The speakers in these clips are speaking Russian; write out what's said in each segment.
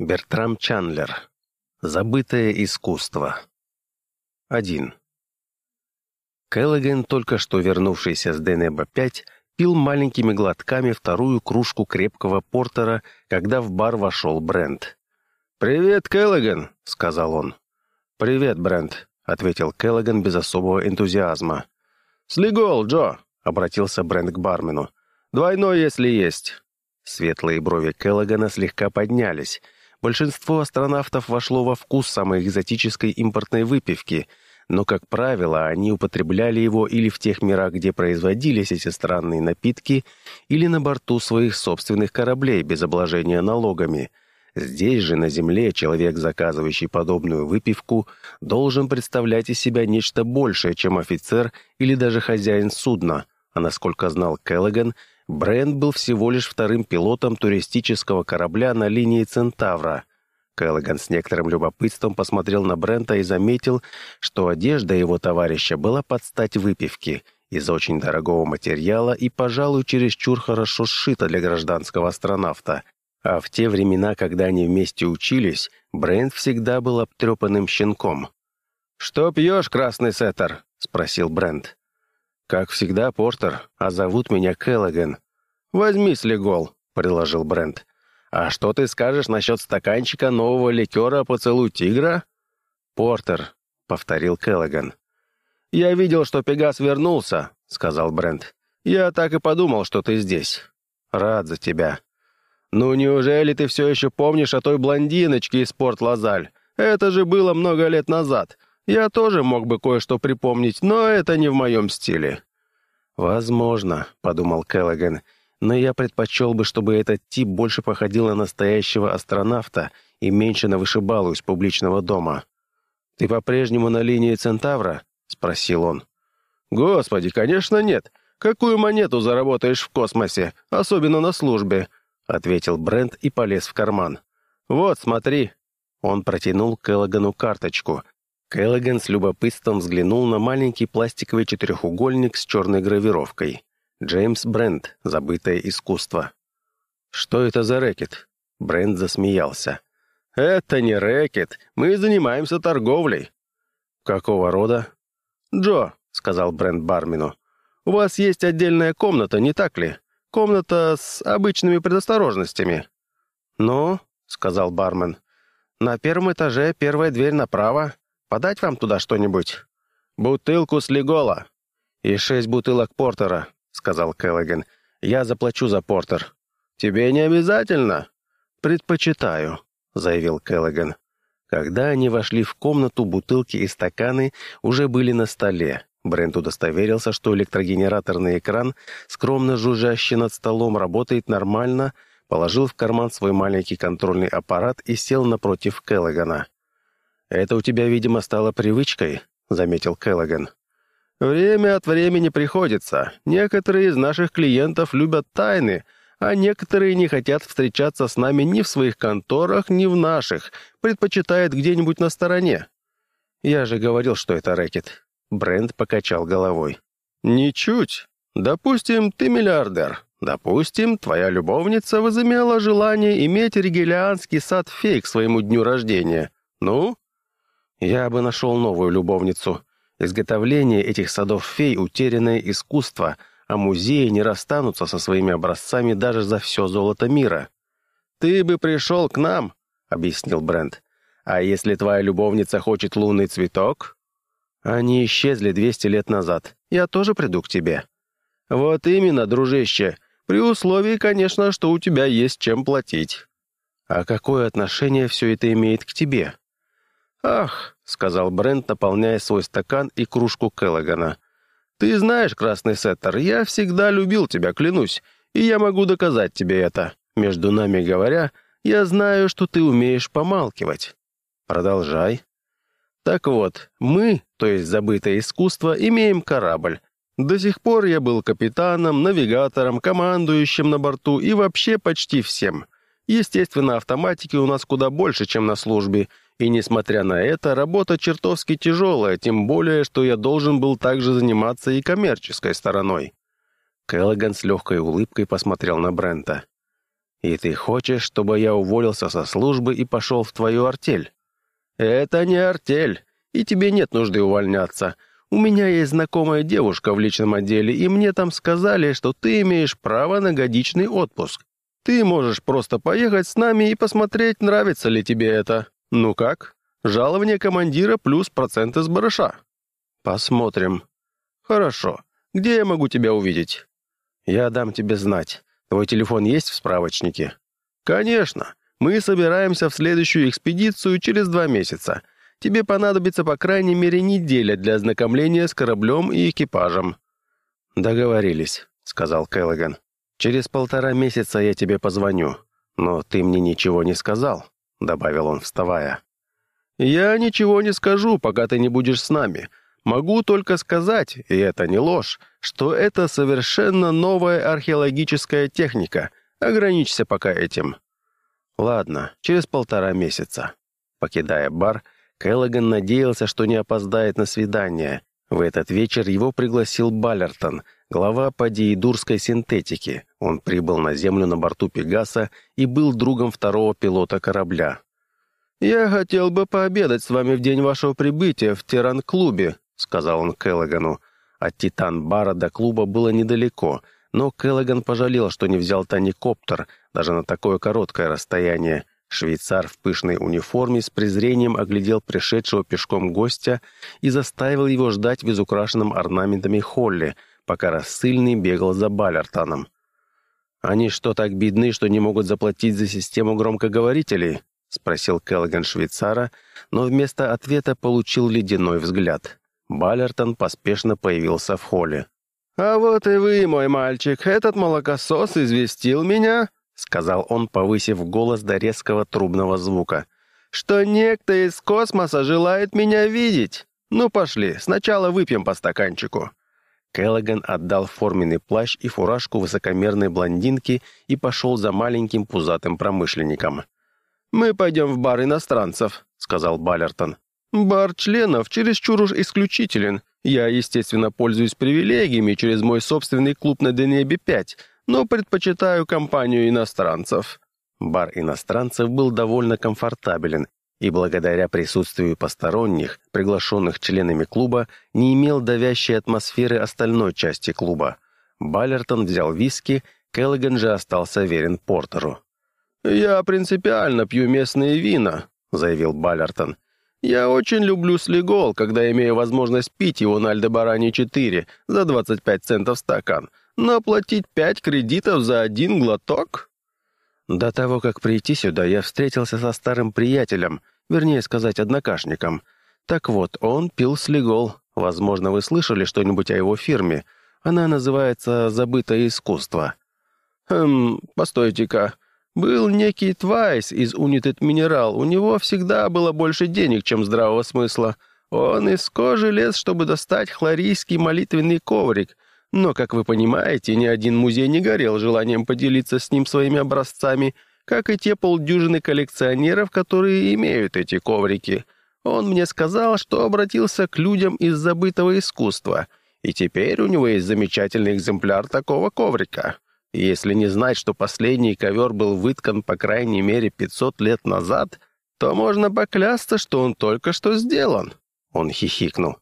Бертрам Чандлер. Забытое искусство. 1. Келлоген, только что вернувшийся с Денеба-5, пил маленькими глотками вторую кружку крепкого портера, когда в бар вошел Брент. «Привет, Келлоген», — сказал он. «Привет, Брент», — ответил Келлоган без особого энтузиазма. «Слегол, Джо», — обратился Брент к бармену. «Двойной, если есть». Светлые брови Келлогана слегка поднялись. Большинство астронавтов вошло во вкус самой экзотической импортной выпивки, но, как правило, они употребляли его или в тех мирах, где производились эти странные напитки, или на борту своих собственных кораблей без обложения налогами — Здесь же, на Земле, человек, заказывающий подобную выпивку, должен представлять из себя нечто большее, чем офицер или даже хозяин судна. А насколько знал Келлоган, Брент был всего лишь вторым пилотом туристического корабля на линии «Центавра». Келлоган с некоторым любопытством посмотрел на Брента и заметил, что одежда его товарища была под стать выпивке из очень дорогого материала и, пожалуй, чересчур хорошо сшита для гражданского астронавта. А в те времена, когда они вместе учились, Брент всегда был обтрепанным щенком. «Что пьешь, красный сеттер?» — спросил Брент. «Как всегда, Портер, а зовут меня Келлоген». «Возьми слегол», — предложил Брент. «А что ты скажешь насчет стаканчика нового ликера «Поцелуй тигра»?» «Портер», — повторил Келлоган. «Я видел, что Пегас вернулся», — сказал Брент. «Я так и подумал, что ты здесь. Рад за тебя». «Ну неужели ты все еще помнишь о той блондиночке из Порт-Лазаль? Это же было много лет назад. Я тоже мог бы кое-что припомнить, но это не в моем стиле». «Возможно», — подумал Келлоган, «но я предпочел бы, чтобы этот тип больше походил на настоящего астронавта и меньше на вышибалу из публичного дома». «Ты по-прежнему на линии Центавра?» — спросил он. «Господи, конечно нет. Какую монету заработаешь в космосе, особенно на службе? — ответил Брент и полез в карман. «Вот, смотри». Он протянул Келлогану карточку. Келлоган с любопытством взглянул на маленький пластиковый четырехугольник с черной гравировкой. «Джеймс Брент. Забытое искусство». «Что это за рэкет?» Брент засмеялся. «Это не рэкет. Мы занимаемся торговлей». «Какого рода?» «Джо», — сказал Брент бармену, — «у вас есть отдельная комната, не так ли? Комната с обычными предосторожностями». «Ну», — сказал бармен, — «на первом этаже первая дверь направо. Подать вам туда что-нибудь?» «Бутылку с Легола». «И шесть бутылок портера», — сказал Келлоген. «Я заплачу за портер». «Тебе не обязательно». «Предпочитаю», — заявил Келлоген. Когда они вошли в комнату, бутылки и стаканы уже были на столе. Брент удостоверился, что электрогенераторный экран, скромно жужжащий над столом, работает нормально, положил в карман свой маленький контрольный аппарат и сел напротив Келлогана. «Это у тебя, видимо, стало привычкой», — заметил Келлоган. «Время от времени приходится. Некоторые из наших клиентов любят тайны, а некоторые не хотят встречаться с нами ни в своих конторах, ни в наших, предпочитают где-нибудь на стороне. Я же говорил, что это рэкет. Брент покачал головой. «Ничуть. Допустим, ты миллиардер. Допустим, твоя любовница возымела желание иметь ригелианский сад-фей к своему дню рождения. Ну?» «Я бы нашел новую любовницу. Изготовление этих садов-фей — утерянное искусство, а музеи не расстанутся со своими образцами даже за все золото мира». «Ты бы пришел к нам», — объяснил Брент. «А если твоя любовница хочет лунный цветок, они исчезли 200 лет назад. Я тоже приду к тебе». «Вот именно, дружище. При условии, конечно, что у тебя есть чем платить». «А какое отношение все это имеет к тебе?» «Ах», — сказал Брент, наполняя свой стакан и кружку Келлогана. «Ты знаешь, красный сеттер, я всегда любил тебя, клянусь, и я могу доказать тебе это. Между нами говоря, я знаю, что ты умеешь помалкивать». «Продолжай». Так вот, мы, то есть забытое искусство, имеем корабль. До сих пор я был капитаном, навигатором, командующим на борту и вообще почти всем. Естественно, автоматики у нас куда больше, чем на службе, и, несмотря на это, работа чертовски тяжелая, тем более, что я должен был также заниматься и коммерческой стороной. Келлоган с легкой улыбкой посмотрел на Брента. И ты хочешь, чтобы я уволился со службы и пошел в твою артель? Это не артель, и тебе нет нужды увольняться. У меня есть знакомая девушка в личном отделе, и мне там сказали, что ты имеешь право на годичный отпуск. Ты можешь просто поехать с нами и посмотреть, нравится ли тебе это. Ну как? Жалование командира плюс проценты с барыша. Посмотрим. Хорошо. Где я могу тебя увидеть? Я дам тебе знать. Твой телефон есть в справочнике? Конечно. Мы собираемся в следующую экспедицию через два месяца. Тебе понадобится по крайней мере неделя для ознакомления с кораблем и экипажем». «Договорились», — сказал Келлоган. «Через полтора месяца я тебе позвоню. Но ты мне ничего не сказал», — добавил он, вставая. «Я ничего не скажу, пока ты не будешь с нами. Могу только сказать, и это не ложь, что это совершенно новая археологическая техника. Ограничься пока этим». «Ладно, через полтора месяца». Покидая бар, Келлоган надеялся, что не опоздает на свидание. В этот вечер его пригласил Баллертон, глава падиидурской синтетики. Он прибыл на Землю на борту Пегаса и был другом второго пилота корабля. «Я хотел бы пообедать с вами в день вашего прибытия в Тиран-клубе», сказал он Келлогану. От Титан-бара до клуба было недалеко, но Келлоган пожалел, что не взял таникоптер, даже на такое короткое расстояние. Швейцар в пышной униформе с презрением оглядел пришедшего пешком гостя и заставил его ждать в изукрашенном орнаментами холле, пока рассыльный бегал за Баллертоном. «Они что, так бедны, что не могут заплатить за систему громкоговорителей?» — спросил Келлоган швейцара, но вместо ответа получил ледяной взгляд. Баллертон поспешно появился в холле. «А вот и вы, мой мальчик, этот молокосос известил меня — сказал он, повысив голос до резкого трубного звука, «что некто из космоса желает меня видеть. Ну, пошли, сначала выпьем по стаканчику». Келлоган отдал форменный плащ и фуражку высокомерной блондинке и пошел за маленьким пузатым промышленником. «Мы пойдем в бар иностранцев», — сказал Баллертон. «Бар членов чересчур уж исключителен. Я, естественно, пользуюсь привилегиями через мой собственный клуб на Денебе-5, но предпочитаю компанию иностранцев». Бар иностранцев был довольно комфортабелен и благодаря присутствию посторонних, приглашенных членами клуба, не имел давящей атмосферы остальной части клуба. Баллертон взял виски, Келлиган же остался верен Портеру. «Я принципиально пью местные вина», — заявил Баллертон. «Я очень люблю слегол, когда имею возможность пить его на Альдебаране 4 за 25 центов стакан, но платить пять кредитов за один глоток? До того, как прийти сюда, я встретился со старым приятелем, вернее сказать, однокашником. Так вот, он пил слегол. Возможно, вы слышали что-нибудь о его фирме. Она называется «Забытое искусство». Хм, постойте-ка. Был некий Твайс из United Mineral. У него всегда было больше денег, чем здравого смысла. Он из кожи лез, чтобы достать хлорийский молитвенный коврик — но, как вы понимаете, ни один музей не горел желанием поделиться с ним своими образцами, как и те полдюжины коллекционеров, которые имеют эти коврики. Он мне сказал, что обратился к людям из забытого искусства, и теперь у него есть замечательный экземпляр такого коврика. Если не знать, что последний ковер был выткан по крайней мере 500 лет назад, то можно поклясться, что он только что сделан. Он хихикнул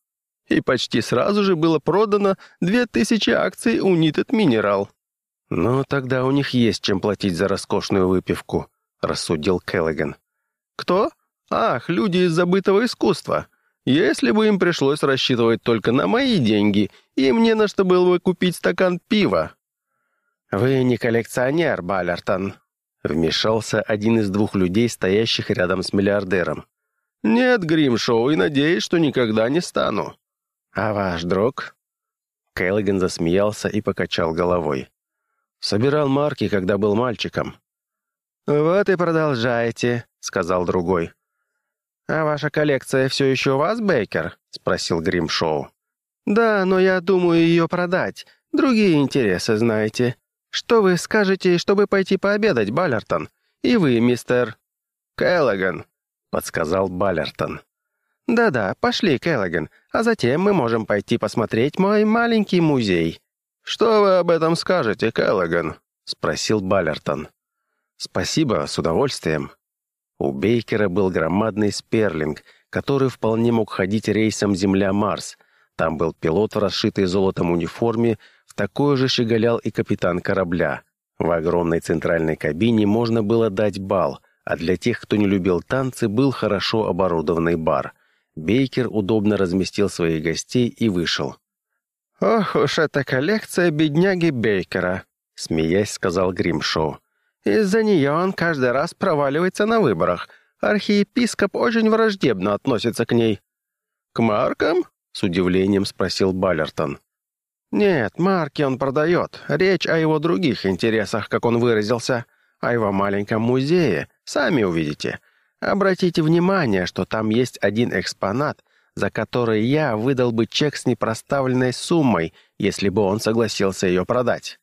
и почти сразу же было продано две тысячи акций United Mineral. «Ну, тогда у них есть чем платить за роскошную выпивку», — рассудил Келлиган. «Кто? Ах, люди из забытого искусства. Если бы им пришлось рассчитывать только на мои деньги, им не на что было бы купить стакан пива». «Вы не коллекционер, Баллертон», — вмешался один из двух людей, стоящих рядом с миллиардером. «Нет, Гримшоу, и надеюсь, что никогда не стану». «А ваш друг?» Келлиган засмеялся и покачал головой. «Собирал марки, когда был мальчиком». «Вот и продолжайте», — сказал другой. «А ваша коллекция все еще у вас, Бейкер?» — спросил Гримшоу. «Да, но я думаю ее продать. Другие интересы, знаете. Что вы скажете, чтобы пойти пообедать, Баллертон? И вы, мистер...» «Келлоган», — подсказал Баллертон. «Да-да, пошли, Келлоган, а затем мы можем пойти посмотреть мой маленький музей». «Что вы об этом скажете, Келлоган?» — спросил Баллертон. «Спасибо, с удовольствием». У Бейкера был громадный сперлинг, который вполне мог ходить рейсом Земля-Марс. Там был пилот в расшитой золотом униформе, в такой же щеголял и капитан корабля. В огромной центральной кабине можно было дать бал, а для тех, кто не любил танцы, был хорошо оборудованный бар. Бейкер удобно разместил своих гостей и вышел. «Ох уж эта коллекция бедняги Бейкера», — смеясь сказал Гримшоу. «Из-за нее он каждый раз проваливается на выборах. Архиепископ очень враждебно относится к ней». «К маркам?» — с удивлением спросил Баллертон. «Нет, марки он продает. Речь о его других интересах, как он выразился. О его маленьком музее. Сами увидите. Обратите внимание, что там есть один экспонат, за который я выдал бы чек с непроставленной суммой, если бы он согласился ее продать».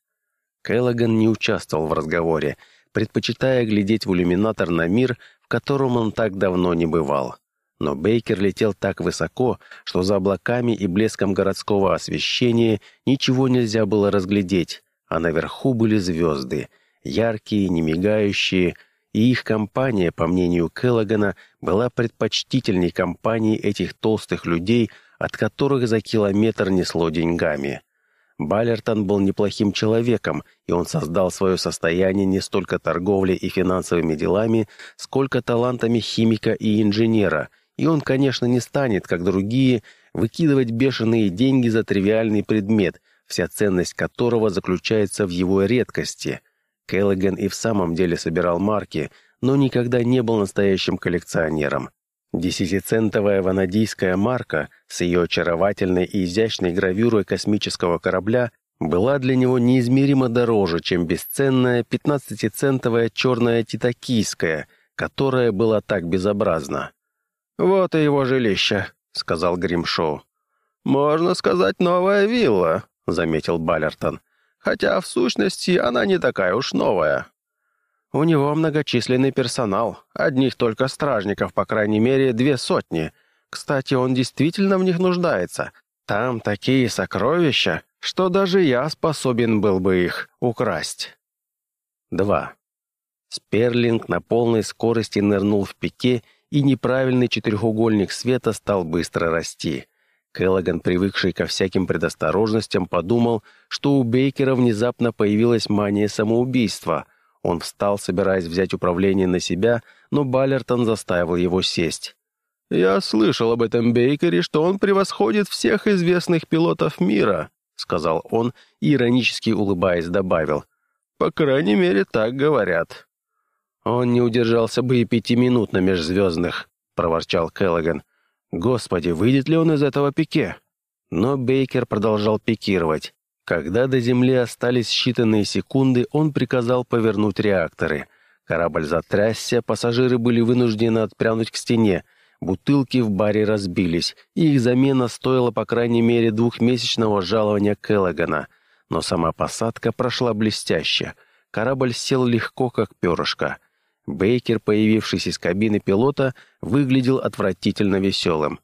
Келлоган не участвовал в разговоре, предпочитая глядеть в иллюминатор на мир, в котором он так давно не бывал. Но Бейкер летел так высоко, что за облаками и блеском городского освещения ничего нельзя было разглядеть, а наверху были звезды, яркие, немигающие, и их компания, по мнению Келлогана, была предпочтительней компании этих толстых людей, от которых за километр несло деньгами. Баллертон был неплохим человеком, и он создал свое состояние не столько торговлей и финансовыми делами, сколько талантами химика и инженера, и он, конечно, не станет, как другие, выкидывать бешеные деньги за тривиальный предмет, вся ценность которого заключается в его редкости – Келлоган и в самом деле собирал марки, но никогда не был настоящим коллекционером. Десятицентовая ванадийская марка с ее очаровательной и изящной гравюрой космического корабля была для него неизмеримо дороже, чем бесценная пятнадцатицентовая черная титакийская, которая была так безобразна. «Вот и его жилище», — сказал Гримшоу. «Можно сказать, новая вилла», — заметил Баллертон хотя в сущности она не такая уж новая. У него многочисленный персонал, одних только стражников, по крайней мере, две сотни. Кстати, он действительно в них нуждается. Там такие сокровища, что даже я способен был бы их украсть. 2. Сперлинг на полной скорости нырнул в пике, и неправильный четырехугольник света стал быстро расти. Келлоган, привыкший ко всяким предосторожностям, подумал, что у Бейкера внезапно появилась мания самоубийства. Он встал, собираясь взять управление на себя, но Баллертон заставил его сесть. «Я слышал об этом Бейкере, что он превосходит всех известных пилотов мира», сказал он и, иронически улыбаясь, добавил. «По крайней мере, так говорят». «Он не удержался бы и пяти минут на межзвездных», — проворчал Келлоган. Господи, выйдет ли он из этого пике? Но Бейкер продолжал пикировать. Когда до Земли остались считанные секунды, он приказал повернуть реакторы. Корабль затрясся, пассажиры были вынуждены отпрянуть к стене. Бутылки в баре разбились, и их замена стоила по крайней мере двухмесячного жалования Келлогана. Но сама посадка прошла блестяще. Корабль сел легко, как перышко. Бейкер, появившись из кабины пилота, выглядел отвратительно веселым.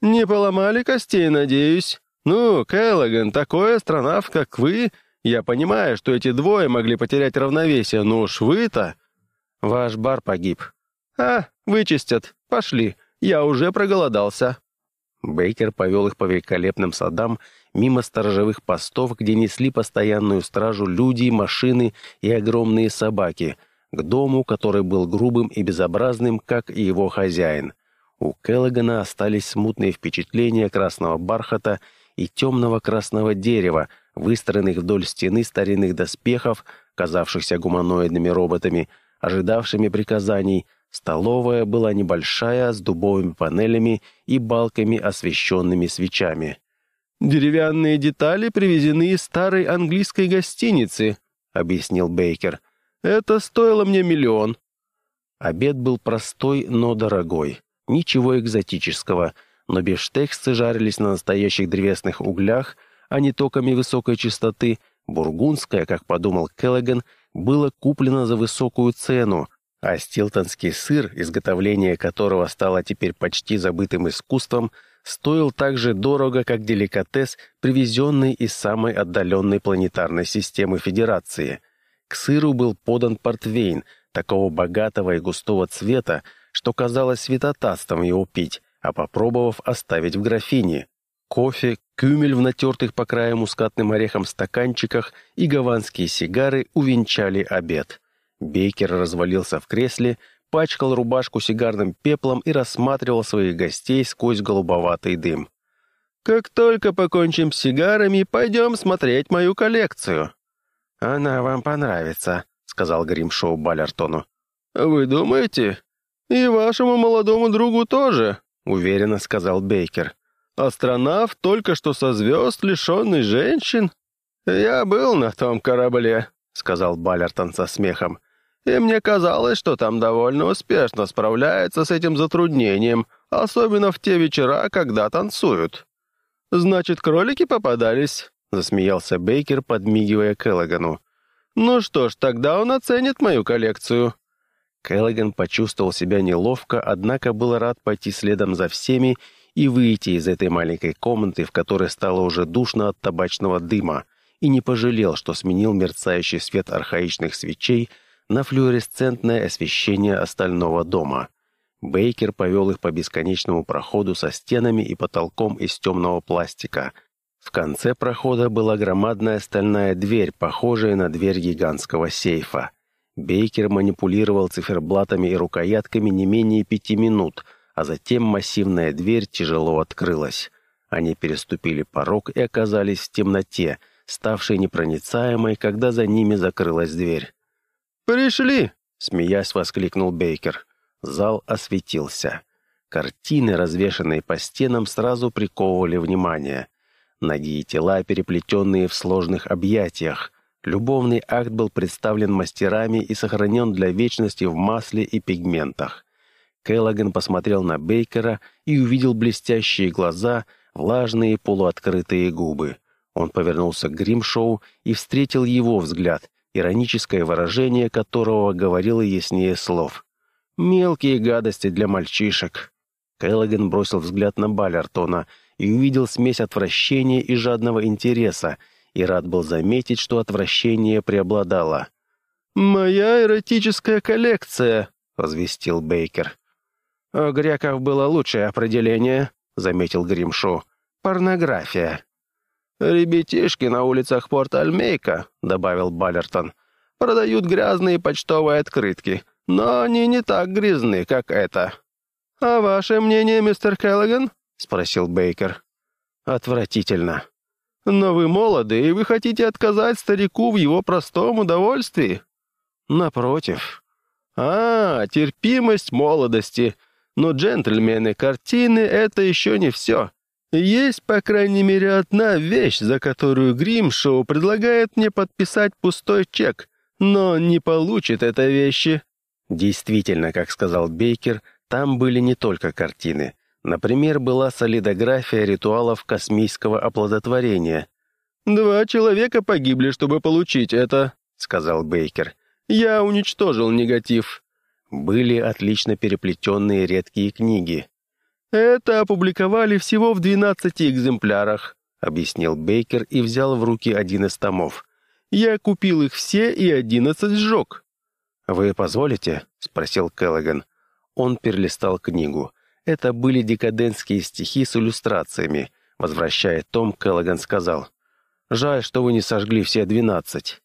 «Не поломали костей, надеюсь? Ну, Келлоган, такой астронавт, как вы, я понимаю, что эти двое могли потерять равновесие, но уж вы-то...» «Ваш бар погиб». «А, вычистят. Пошли. Я уже проголодался». Бейкер повел их по великолепным садам, мимо сторожевых постов, где несли постоянную стражу люди, машины и огромные собаки — к дому, который был грубым и безобразным, как и его хозяин. У Келлогана остались смутные впечатления красного бархата и темного красного дерева, выстроенных вдоль стены старинных доспехов, казавшихся гуманоидными роботами, ожидавшими приказаний. Столовая была небольшая, с дубовыми панелями и балками, освещенными свечами. «Деревянные детали привезены из старой английской гостиницы», — объяснил Бейкер. Это стоило мне миллион». Обед был простой, но дорогой. Ничего экзотического, но бифштексы жарились на настоящих древесных углях, а не токами высокой частоты. Бургундское, как подумал Келлоган, было куплено за высокую цену, а стилтонский сыр, изготовление которого стало теперь почти забытым искусством, стоил так же дорого, как деликатес, привезенный из самой отдаленной планетарной системы Федерации. К сыру был подан портвейн, такого богатого и густого цвета, что казалось святотатством его пить, а попробовав оставить в графине. Кофе, кюмель в натертых по краю мускатным орехом стаканчиках и гаванские сигары увенчали обед. Бейкер развалился в кресле, пачкал рубашку сигарным пеплом и рассматривал своих гостей сквозь голубоватый дым. «Как только покончим с сигарами, пойдем смотреть мою коллекцию». «Она вам понравится», — сказал Гримшоу Баллертону. «Вы думаете? И вашему молодому другу тоже», — уверенно сказал Бейкер. «Астронавт только что со звезд, лишенный женщин?» «Я был на том корабле», — сказал Баллертон со смехом. «И мне казалось, что там довольно успешно справляется с этим затруднением, особенно в те вечера, когда танцуют». «Значит, кролики попадались?» — засмеялся Бейкер, подмигивая Келлогану. «Ну что ж, тогда он оценит мою коллекцию». Келлоган почувствовал себя неловко, однако был рад пойти следом за всеми и выйти из этой маленькой комнаты, в которой стало уже душно от табачного дыма, и не пожалел, что сменил мерцающий свет архаичных свечей на флуоресцентное освещение остального дома. Бейкер повел их по бесконечному проходу со стенами и потолком из темного пластика. В конце прохода была громадная стальная дверь, похожая на дверь гигантского сейфа. Бейкер манипулировал циферблатами и рукоятками не менее пяти минут, а затем массивная дверь тяжело открылась. Они переступили порог и оказались в темноте, ставшей непроницаемой, когда за ними закрылась дверь. «Пришли!» — смеясь воскликнул Бейкер. Зал осветился. Картины, развешанные по стенам, сразу приковывали внимание. Ноги и тела, переплетенные в сложных объятиях. Любовный акт был представлен мастерами и сохранен для вечности в масле и пигментах. Келлоган посмотрел на Бейкера и увидел блестящие глаза, влажные полуоткрытые губы. Он повернулся к Гримшоу и встретил его взгляд, ироническое выражение которого говорило яснее слов. Мелкие гадости для мальчишек. Келлоген бросил взгляд на Баллертона и увидел смесь отвращения и жадного интереса, и рад был заметить, что отвращение преобладало. «Моя эротическая коллекция», — возвестил Бейкер. «У греков было лучшее определение», — заметил Гримшо. «Порнография». «Ребятишки на улицах Порт-Альмейка», — добавил Баллертон, — «продают грязные почтовые открытки, но они не так грязны, как это». «А ваше мнение, мистер Келлоган?» — спросил Бейкер. «Отвратительно». «Но вы молоды, и вы хотите отказать старику в его простом удовольствии?» «Напротив». «А, терпимость молодости. Но, джентльмены, картины — это еще не все. Есть, по крайней мере, одна вещь, за которую Гримшоу предлагает мне подписать пустой чек, но не получит этой вещи. Действительно, как сказал Бейкер, там были не только картины. Например, была солидография ритуалов космического оплодотворения. «Два человека погибли, чтобы получить это», — сказал Бейкер. «Я уничтожил негатив». Были отлично переплетенные редкие книги. «Это опубликовали всего в 12 экземплярах», — объяснил Бейкер и взял в руки один из томов. «Я купил их все и одиннадцать сжег». «Вы позволите?» — спросил Келлоган. Он перелистал книгу. Это были декадентские стихи с иллюстрациями. Возвращая том, Келлоган сказал. «Жаль, что вы не сожгли все двенадцать».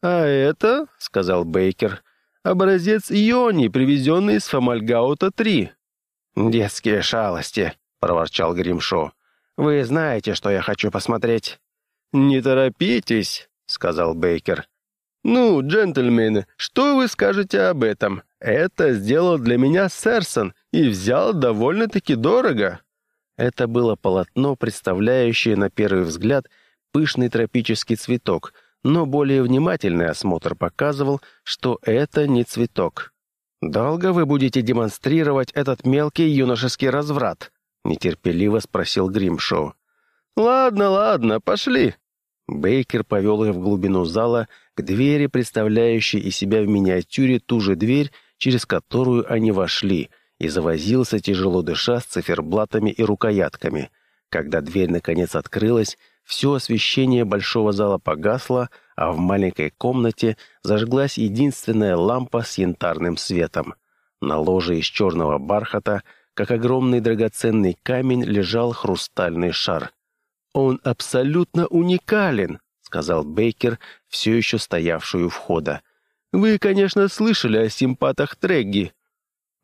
«А это, — сказал Бейкер, — образец Иони, привезенный из Фомальгаута-3». «Детские шалости», — проворчал Гримшо. «Вы знаете, что я хочу посмотреть». «Не торопитесь», — сказал Бейкер. «Ну, джентльмены, что вы скажете об этом? Это сделал для меня Серсон и взял довольно-таки дорого». Это было полотно, представляющее на первый взгляд пышный тропический цветок, но более внимательный осмотр показывал, что это не цветок. «Долго вы будете демонстрировать этот мелкий юношеский разврат?» — нетерпеливо спросил Гримшоу. «Ладно, ладно, пошли», Бейкер повел их в глубину зала, к двери, представляющей из себя в миниатюре ту же дверь, через которую они вошли, и завозился, тяжело дыша, с циферблатами и рукоятками. Когда дверь наконец открылась, Все освещение большого зала погасло, а в маленькой комнате зажглась единственная лампа с янтарным светом. На ложе из черного бархата, как огромный драгоценный камень, лежал хрустальный шар. «Он абсолютно уникален», — сказал Бейкер, все еще стоявший у входа. «Вы, конечно, слышали о симпатах Трегги».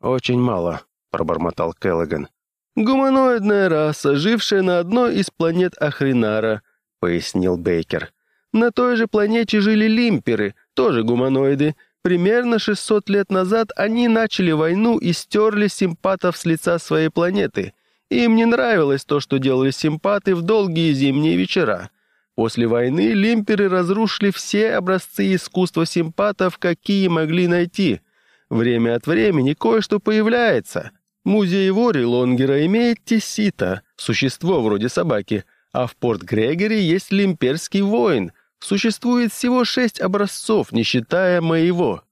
«Очень мало», — пробормотал Келлоган. «Гуманоидная раса, жившая на одной из планет Ахринара», — пояснил Бейкер. «На той же планете жили лимперы, тоже гуманоиды. Примерно 600 лет назад они начали войну и стерли симпатов с лица своей планеты. Им не нравилось то, что делали симпаты в долгие зимние вечера. После войны лимперы разрушили все образцы искусства симпатов, какие могли найти. Время от времени кое-что появляется, Музей Вори Лонгера имеет тесита, существо вроде собаки, а в порт Грегори есть лимперский воин. Существует всего шесть образцов, не считая моего».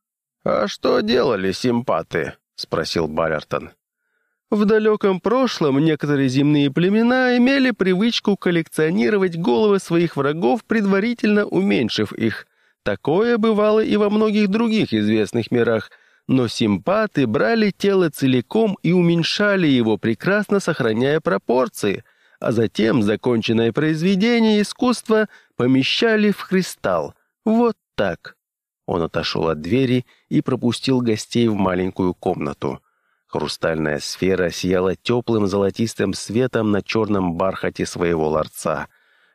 «А что делали симпаты?» — спросил Баллертон. В далеком прошлом некоторые земные племена имели привычку коллекционировать головы своих врагов, предварительно уменьшив их. Такое бывало и во многих других известных мирах — но симпаты брали тело целиком и уменьшали его, прекрасно сохраняя пропорции, а затем законченное произведение искусства помещали в кристалл. Вот так. Он отошел от двери и пропустил гостей в маленькую комнату. Хрустальная сфера сияла теплым золотистым светом на черном бархате своего ларца,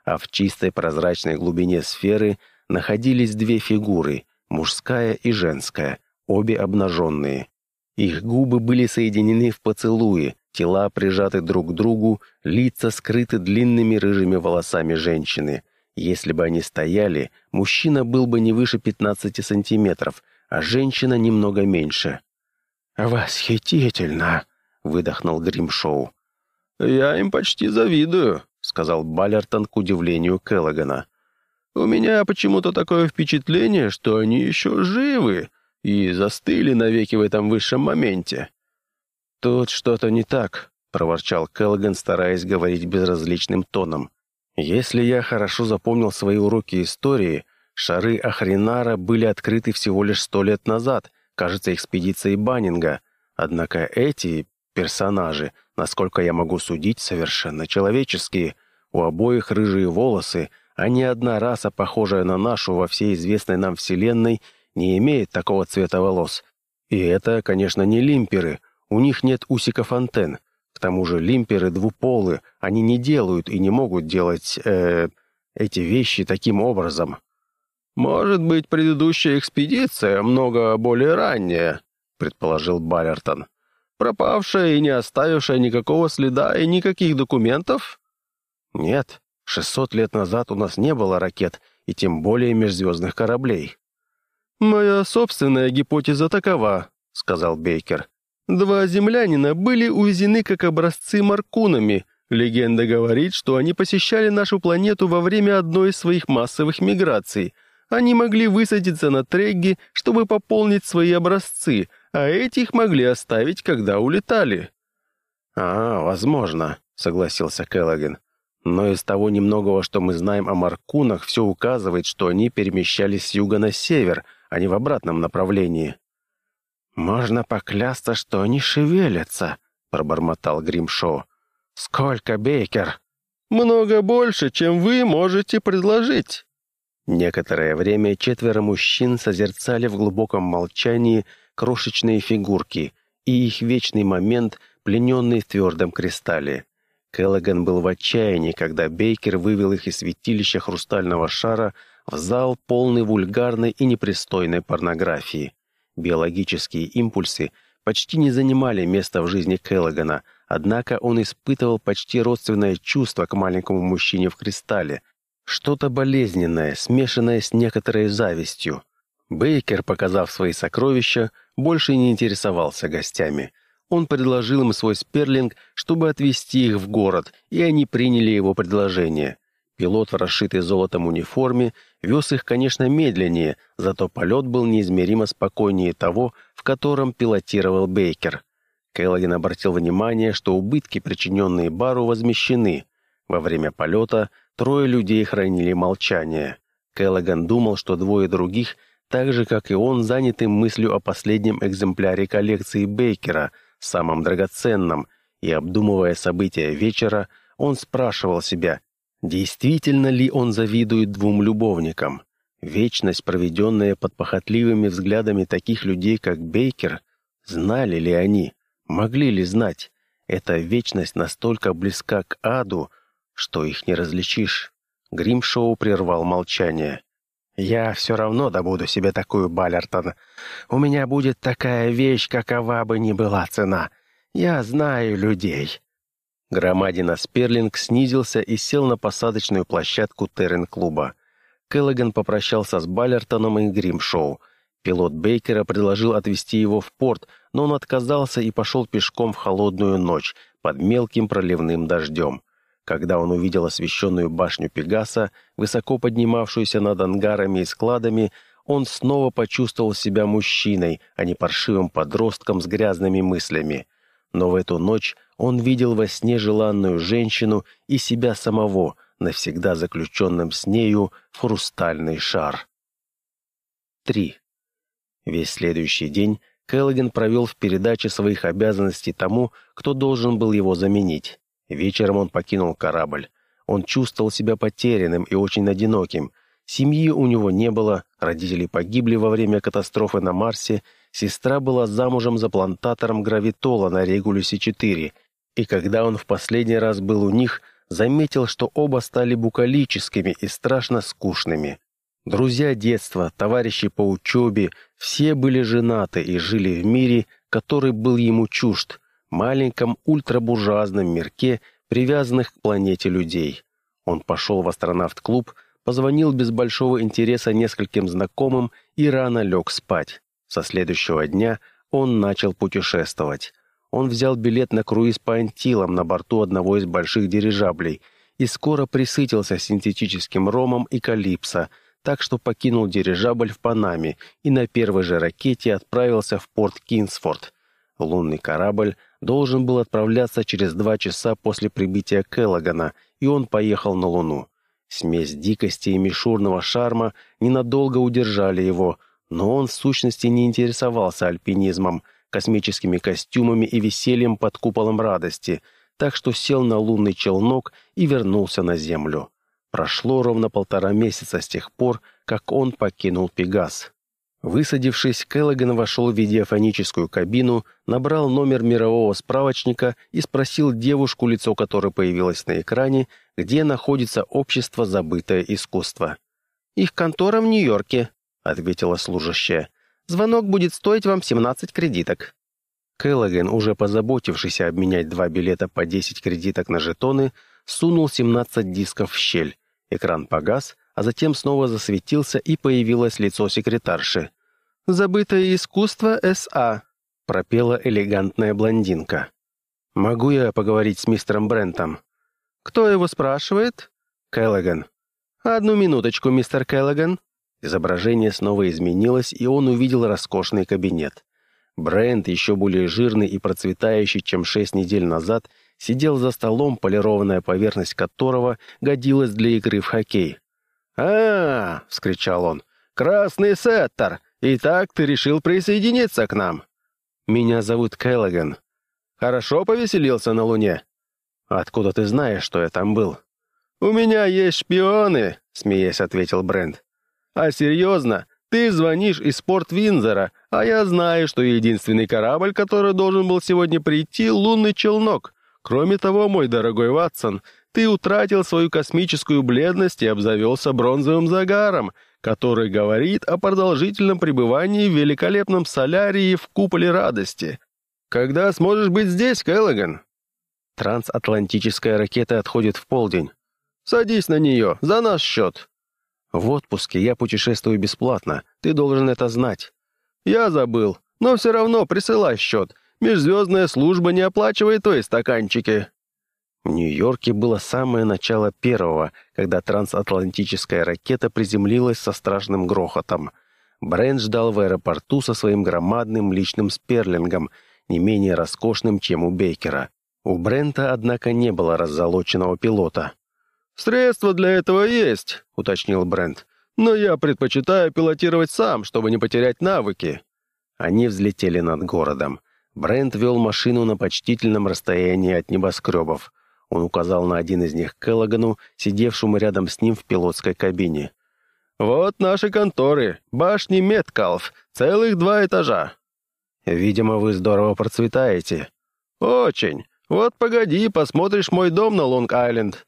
а в чистой прозрачной глубине сферы находились две фигуры — мужская и женская — обе обнаженные. Их губы были соединены в поцелуе, тела прижаты друг к другу, лица скрыты длинными рыжими волосами женщины. Если бы они стояли, мужчина был бы не выше 15 сантиметров, а женщина немного меньше. «Восхитительно!» — выдохнул Гримшоу. «Я им почти завидую», — сказал Баллертон к удивлению Келлогана. «У меня почему-то такое впечатление, что они еще живы, и застыли навеки в этом высшем моменте. «Тут что-то не так», — проворчал Келлоган, стараясь говорить безразличным тоном. «Если я хорошо запомнил свои уроки истории, шары Ахринара были открыты всего лишь сто лет назад, кажется, экспедицией Баннинга. Однако эти персонажи, насколько я могу судить, совершенно человеческие. У обоих рыжие волосы, а ни одна раса, похожая на нашу во всей известной нам Вселенной, не имеет такого цвета волос. И это, конечно, не лимперы, у них нет усиков антенн. К тому же лимперы двуполы, они не делают и не могут делать, э, эти вещи таким образом. «Может быть, предыдущая экспедиция много более ранняя», — предположил Баллертон. «Пропавшая и не оставившая никакого следа и никаких документов?» «Нет, 600 лет назад у нас не было ракет и тем более межзвездных кораблей». «Моя собственная гипотеза такова», — сказал Бейкер. «Два землянина были увезены как образцы маркунами. Легенда говорит, что они посещали нашу планету во время одной из своих массовых миграций. Они могли высадиться на Трегге, чтобы пополнить свои образцы, а этих могли оставить, когда улетали». «А, возможно», — согласился Келлоген. «Но из того немногого, что мы знаем о Маркунах, все указывает, что они перемещались с юга на север — а не в обратном направлении. «Можно поклясться, что они шевелятся», — пробормотал Гримшоу. «Сколько, Бейкер?» «Много больше, чем вы можете предложить». Некоторое время четверо мужчин созерцали в глубоком молчании крошечные фигурки и их вечный момент, плененный в твердом кристалле. Келлоган был в отчаянии, когда Бейкер вывел их из святилища хрустального шара в зал полный вульгарной и непристойной порнографии. Биологические импульсы почти не занимали места в жизни Келлогана, однако он испытывал почти родственное чувство к маленькому мужчине в кристалле, что-то болезненное, смешанное с некоторой завистью. Бейкер, показав свои сокровища, больше не интересовался гостями. Он предложил им свой сперлинг, чтобы отвезти их в город, и они приняли его предложение. Пилот в расшитой золотом униформе вез их, конечно, медленнее, зато полет был неизмеримо спокойнее того, в котором пилотировал Бейкер. Келлоген обратил внимание, что убытки, причиненные Бару, возмещены. Во время полета Трое людей хранили молчание. Келлоган думал, что двое других, так же, как и он, заняты мыслью о последнем экземпляре коллекции Бейкера, самом драгоценном, и, обдумывая события вечера, он спрашивал себя, действительно ли он завидует двум любовникам. Вечность, проведенная под похотливыми взглядами таких людей, как Бейкер, знали ли они, могли ли знать, эта вечность настолько близка к аду, что их не различишь. Гримшоу прервал молчание. «Я все равно добуду себе такую, Баллертон. У меня будет такая вещь, какова бы ни была цена. Я знаю людей». Громадина Сперлинг снизился и сел на посадочную площадку Террен-клуба. Келлоган попрощался с Баллертоном и Гримшоу. Пилот Бейкера предложил отвезти его в порт, но он отказался и пошел пешком в холодную ночь под мелким проливным дождем. Когда он увидел освещенную башню Пегаса, высоко поднимавшуюся над ангарами и складами, он снова почувствовал себя мужчиной, а не паршивым подростком с грязными мыслями. Но в эту ночь он видел во сне желанную женщину и себя самого, навсегда заключенным с нею в хрустальный шар. 3. Весь следующий день Келлоген провел в передаче своих обязанностей тому, кто должен был его заменить. Вечером он покинул корабль. Он чувствовал себя потерянным и очень одиноким. Семьи у него не было, родители погибли во время катастрофы на Марсе, сестра была замужем за плантатором гравитола на Регулюсе-4, и когда он в последний раз был у них, заметил, что оба стали букалическими и страшно скучными. Друзья детства, товарищи по учебе, все были женаты и жили в мире, который был ему чужд, маленьком ультрабуржуазном мирке, привязанных к планете людей. Он пошел в астронавт-клуб, позвонил без большого интереса нескольким знакомым и рано лег спать. Со следующего дня он начал путешествовать. Он взял билет на круиз по Антилам на борту одного из больших дирижаблей и скоро присытился синтетическим ромом и калипсо, так что покинул дирижабль в Панаме и на первой же ракете отправился в порт Кинсфорд. Лунный корабль должен был отправляться через два часа после прибытия Келлогана, и он поехал на Луну. Смесь дикости и мишурного шарма ненадолго удержали его, но он в сущности не интересовался альпинизмом, космическими костюмами и весельем под куполом радости, так что сел на лунный челнок и вернулся на Землю. Прошло ровно полтора месяца с тех пор, как он покинул Пегас. Высадившись, Келлоган вошел в видеофоническую кабину, набрал номер мирового справочника и спросил девушку, лицо которой появилось на экране, где находится общество «Забытое искусство». «Их контора в Нью-Йорке», — ответила служащая. «Звонок будет стоить вам 17 кредиток». Келлоган, уже позаботившийся обменять два билета по 10 кредиток на жетоны, сунул 17 дисков в щель. Экран погас, а затем снова засветился и появилось лицо секретарши. «Забытое искусство С.А.», — пропела элегантная блондинка. «Могу я поговорить с мистером Брентом?» «Кто его спрашивает?» «Келлоган». «Одну минуточку, мистер Келлоган». Изображение снова изменилось, и он увидел роскошный кабинет. Брент, еще более жирный и процветающий, чем шесть недель назад, сидел за столом, полированная поверхность которого годилась для игры в хоккей а, вскричал он. «Красный сеттер! Итак, ты решил присоединиться к нам?» «Меня зовут Келлоган. Хорошо повеселился на Луне?» «Откуда ты знаешь, что я там был?» «У меня есть шпионы», — смеясь ответил Брент. «А серьезно, ты звонишь из порт Винзора, а я знаю, что единственный корабль, который должен был сегодня прийти, — лунный челнок. Кроме того, мой дорогой Ватсон, ты утратил свою космическую бледность и обзавелся бронзовым загаром, который говорит о продолжительном пребывании в великолепном солярии в куполе радости. Когда сможешь быть здесь, Келлоган? Трансатлантическая ракета отходит в полдень. Садись на нее, за наш счет. В отпуске я путешествую бесплатно, ты должен это знать. Я забыл, но все равно присылай счет. Межзвездная служба не оплачивает твои стаканчики. В Нью-Йорке было самое начало первого, когда трансатлантическая ракета приземлилась со страшным грохотом. Брент ждал в аэропорту со своим громадным личным сперлингом, не менее роскошным, чем у Бейкера. У Брента, однако, не было раззолоченного пилота. «Средства для этого есть», — уточнил Брент. «Но я предпочитаю пилотировать сам, чтобы не потерять навыки». Они взлетели над городом. Брент вел машину на почтительном расстоянии от небоскребов. Он указал на один из них Келлогану, сидевшему рядом с ним в пилотской кабине. «Вот наши конторы, башни Меткалф, целых два этажа». «Видимо, вы здорово процветаете». «Очень. Вот погоди, посмотришь мой дом на Лонг-Айленд».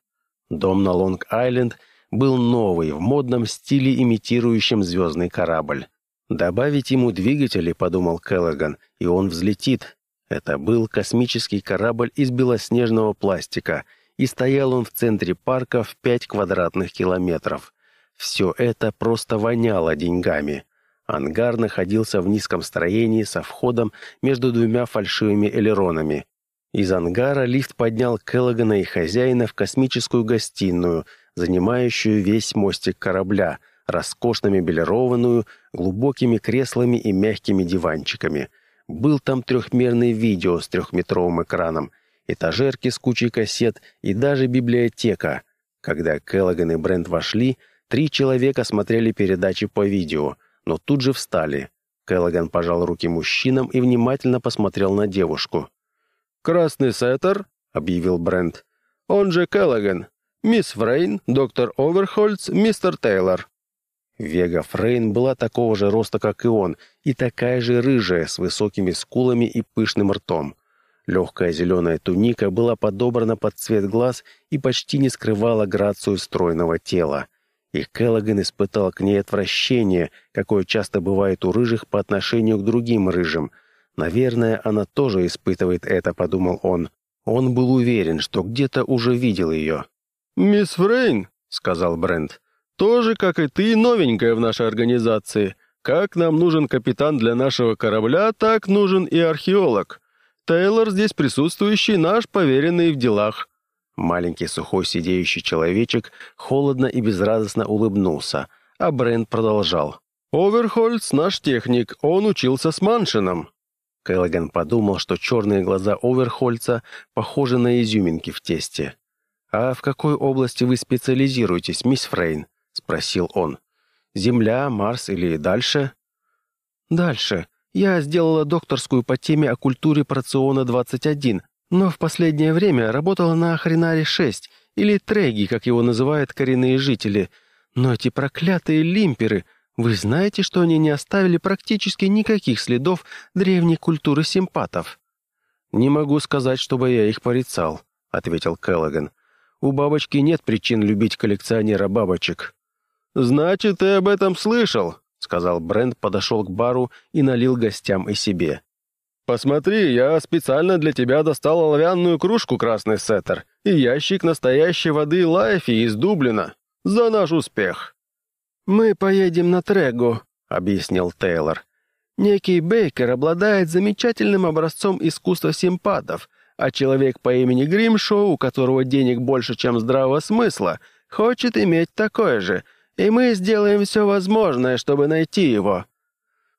Дом на Лонг-Айленд был новый, в модном стиле, имитирующем звездный корабль. «Добавить ему двигатели», — подумал Келлоган, — «и он взлетит». Это был космический корабль из белоснежного пластика, и стоял он в центре парка в пять квадратных километров. Все это просто воняло деньгами. Ангар находился в низком строении со входом между двумя фальшивыми элеронами. Из ангара лифт поднял Келлогана и хозяина в космическую гостиную, занимающую весь мостик корабля, роскошно мебелированную, глубокими креслами и мягкими диванчиками. Был там трехмерный видео с трехметровым экраном, этажерки с кучей кассет и даже библиотека. Когда Келлоган и Брент вошли, Три человека смотрели передачи по видео, но тут же встали. Келлоган пожал руки мужчинам и внимательно посмотрел на девушку. «Красный сеттер», — объявил Брент. «Он же Келлоган. Мисс Фрейн, доктор Оверхольц, мистер Тейлор». Вега Фрейн была такого же роста, как и он, и такая же рыжая, с высокими скулами и пышным ртом. Легкая зеленая туника была подобрана под цвет глаз и почти не скрывала грацию стройного тела и Келлоган испытал к ней отвращение, какое часто бывает у рыжих по отношению к другим рыжим. «Наверное, она тоже испытывает это», — подумал он. Он был уверен, что где-то уже видел ее. «Мисс Фрейн», — сказал Брент, — «тоже, как и ты, новенькая в нашей организации. Как нам нужен капитан для нашего корабля, так нужен и археолог. Тейлор здесь присутствующий наш поверенный в делах. Маленький сухой сидеющий человечек холодно и безрадостно улыбнулся, а Брент продолжал. «Оверхольц наш техник, он учился с Маншином». Келлоган подумал, что черные глаза Оверхольца похожи на изюминки в тесте. «А в какой области вы специализируетесь, мисс Фрейн?» — спросил он. «Земля, Марс или дальше?» «Дальше. Я сделала докторскую по теме о культуре Прациона-21 но в последнее время работала на Хренаре-6, или Треги, как его называют коренные жители. Но эти проклятые лимперы, вы знаете, что они не оставили практически никаких следов древней культуры симпатов?» «Не могу сказать, чтобы я их порицал», — ответил Келлоган. «У бабочки нет причин любить коллекционера бабочек». «Значит, ты об этом слышал», — сказал Брент, подошел к бару и налил гостям и себе. «Посмотри, я специально для тебя достал оловянную кружку, красный сеттер, и ящик настоящей воды Лиффи из Дублина. За наш успех!» «Мы поедем на Трегу», — объяснил Тейлор. «Некий Бейкер обладает замечательным образцом искусства симпатов, а человек по имени Гримшоу, у которого денег больше, чем здравого смысла, хочет иметь такое же, и мы сделаем все возможное, чтобы найти его».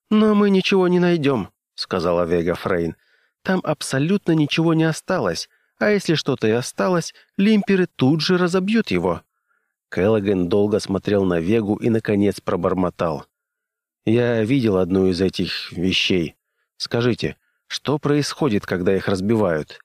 «Но мы ничего не найдем», сказала Вега Фрейн. «Там абсолютно ничего не осталось, а если что-то и осталось, лимперы тут же разобьют его». Келлоган долго смотрел на Вегу и, наконец, пробормотал. «Я видел одну из этих вещей. Скажите, что происходит, когда их разбивают?»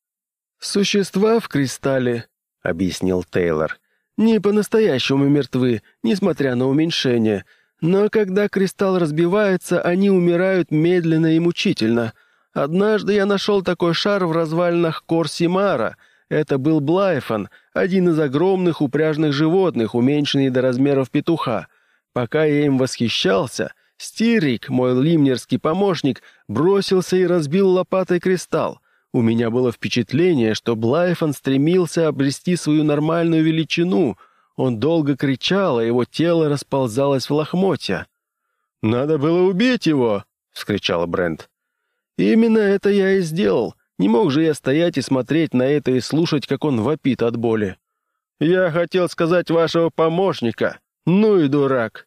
«Существа в кристалле», — объяснил Тейлор. «Не по-настоящему мертвы, несмотря на уменьшение, но когда кристалл разбивается, они умирают медленно и мучительно. Однажды я нашел такой шар в развалинах Корсимара. Это был Блайфон, один из огромных упряжных животных, уменьшенный до размеров петуха. Пока я им восхищался, Стирик, мой лимнерский помощник, бросился и разбил лопатой кристалл. У меня было впечатление, что Блайфон стремился обрести свою нормальную величину — он долго кричал, а его тело расползалось в лохмотья. «Надо было убить его!» — вскричал Брент. «Именно это я и сделал. Не мог же я стоять и смотреть на это и слушать, как он вопит от боли». «Я хотел сказать вашего помощника. Ну и дурак!»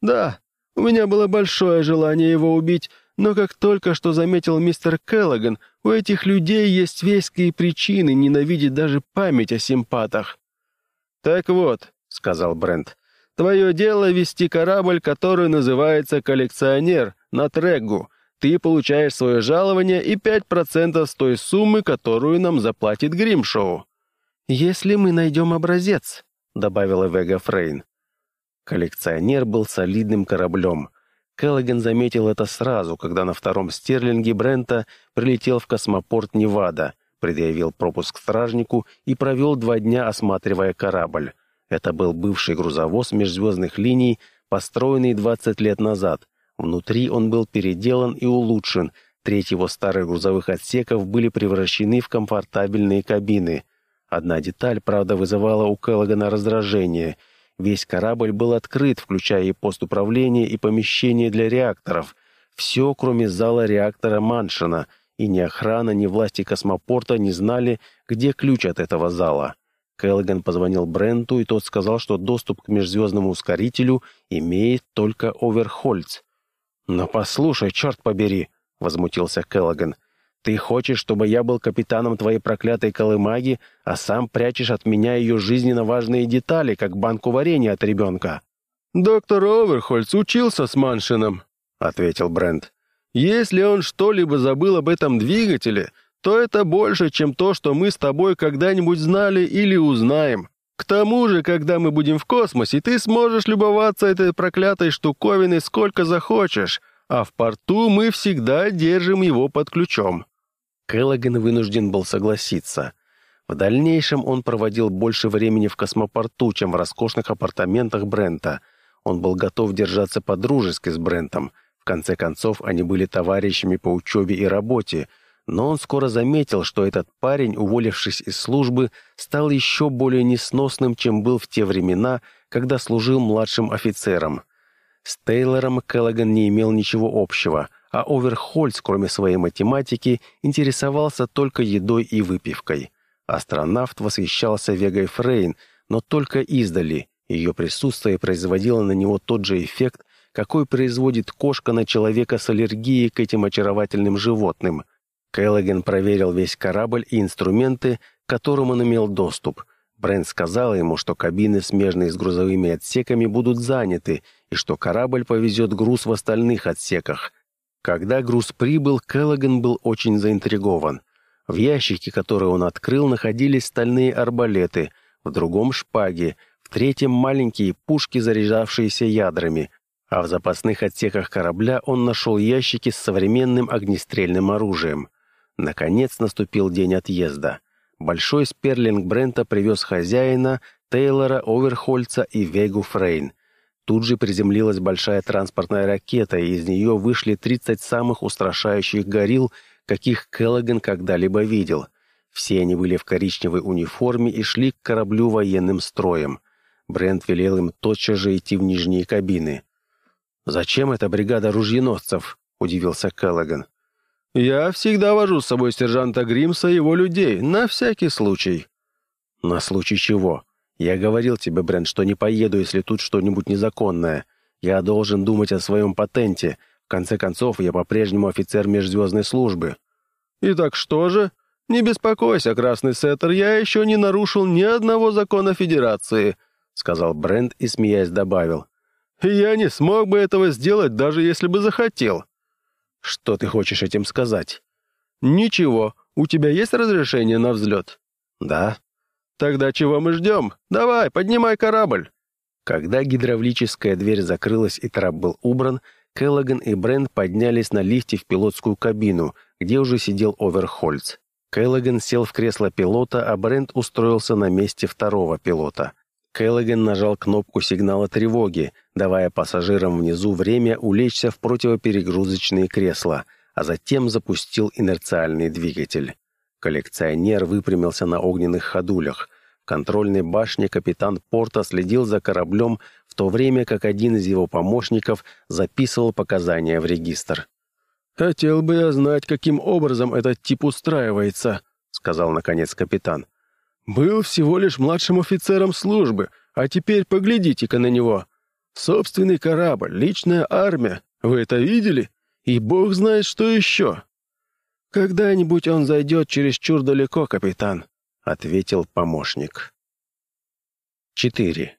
«Да, у меня было большое желание его убить, но как только что заметил мистер Келлоган, у этих людей есть веские причины ненавидеть даже память о симпатах. «Так вот», — сказал Брент, — «твое дело вести корабль, который называется «Коллекционер» на Трегу. Ты получаешь свое жалование и 5% с той суммы, которую нам заплатит Гримшоу». «Если мы найдем образец», — добавила Вега Фрейн. Коллекционер был солидным кораблем. Келлоген заметил это сразу, когда на втором стерлинге Брента прилетел в космопорт Невада, предъявил пропуск стражнику и провел два дня, осматривая корабль. Это был бывший грузовоз межзвездных линий, построенный 20 лет назад. Внутри он был переделан и улучшен, треть его старых грузовых отсеков были превращены в комфортабельные кабины. Одна деталь, правда, вызывала у Келлогана раздражение — Весь корабль был открыт, включая и пост управления, и помещение для реакторов. Все, кроме зала реактора Маншина, и ни охрана, ни власти космопорта не знали, где ключ от этого зала. Келлоган позвонил Бренту, и тот сказал, что доступ к межзвездному ускорителю имеет только Оверхольц. «Но послушай, черт побери!» — возмутился Келлоган — ты хочешь, чтобы я был капитаном твоей проклятой колымаги, а сам прячешь от меня ее жизненно важные детали, как банку варенья от ребенка?» «Доктор Оверхольц учился с Маншином», — ответил Брент. «Если он что-либо забыл об этом двигателе, то это больше, чем то, что мы с тобой когда-нибудь знали или узнаем. К тому же, когда мы будем в космосе, ты сможешь любоваться этой проклятой штуковиной сколько захочешь, а в порту мы всегда держим его под ключом. Келлоган вынужден был согласиться. В дальнейшем он проводил больше времени в космопорту, чем в роскошных апартаментах Брента. Он был готов держаться по-дружески с Брентом. В конце концов, они были товарищами по учебе и работе, но он скоро заметил, что этот парень, уволившись из службы, стал еще более несносным, чем был в те времена, когда служил младшим офицером. С Тейлором Келлоган не имел ничего общего — а Оверхольц, кроме своей математики, интересовался только едой и выпивкой. Астронавт восхищался Вегой Фрейн, но только издали. Ее присутствие производило на него тот же эффект, какой производит кошка на человека с аллергией к этим очаровательным животным. Келлоген проверил весь корабль и инструменты, к которым он имел доступ. Брент сказал ему, что кабины, смежные с грузовыми отсеками, будут заняты, и что корабль повезет груз в остальных отсеках – когда груз прибыл, Келлоган был очень заинтригован. В ящике, который он открыл, находились стальные арбалеты, в другом — шпаги, в третьем — маленькие пушки, заряжавшиеся ядрами, а в запасных отсеках корабля он нашел ящики с современным огнестрельным оружием. Наконец наступил день отъезда. Большой сперлинг Брента привез хозяина, Тейлора, Оверхольца и Вегу Фрейн. Тут же приземлилась большая транспортная ракета, и из нее вышли 30 самых устрашающих горилл, каких Келлоган когда-либо видел. Все они были в коричневой униформе и шли к кораблю военным строем. Брент велел им тотчас же идти в нижние кабины. «Зачем эта бригада ружьеносцев?» — удивился Келлоган. «Я всегда вожу с собой сержанта Гримса и его людей, на всякий случай». «На случай чего?» Я говорил тебе, Брент, что не поеду, если тут что-нибудь незаконное. Я должен думать о своем патенте. В конце концов, я по-прежнему офицер межзвездной службы». «Итак что же? Не беспокойся, Красный Сеттер, я еще не нарушил ни одного закона Федерации», — сказал Брент и, смеясь, добавил. «Я не смог бы этого сделать, даже если бы захотел». «Что ты хочешь этим сказать?» «Ничего. У тебя есть разрешение на взлет?» «Да». «Тогда чего мы ждем? Давай, поднимай корабль!» Когда гидравлическая дверь закрылась и трап был убран, Келлоган и Брент поднялись на лифте в пилотскую кабину, где уже сидел Оверхольц. Келлоган сел в кресло пилота, а Брент устроился на месте второго пилота. Келлоган нажал кнопку сигнала тревоги, давая пассажирам внизу время улечься в противоперегрузочные кресла, а затем запустил инерциальный двигатель. Коллекционер выпрямился на огненных ходулях. В контрольной башне капитан Порта следил за кораблем, в то время как один из его помощников записывал показания в регистр. «Хотел бы я знать, каким образом этот тип устраивается», — сказал наконец капитан. «Был всего лишь младшим офицером службы, а теперь поглядите-ка на него. Собственный корабль, личная армия. Вы это видели? И бог знает, что еще». «Когда-нибудь он зайдет чересчур далеко, капитан», — ответил помощник. 4.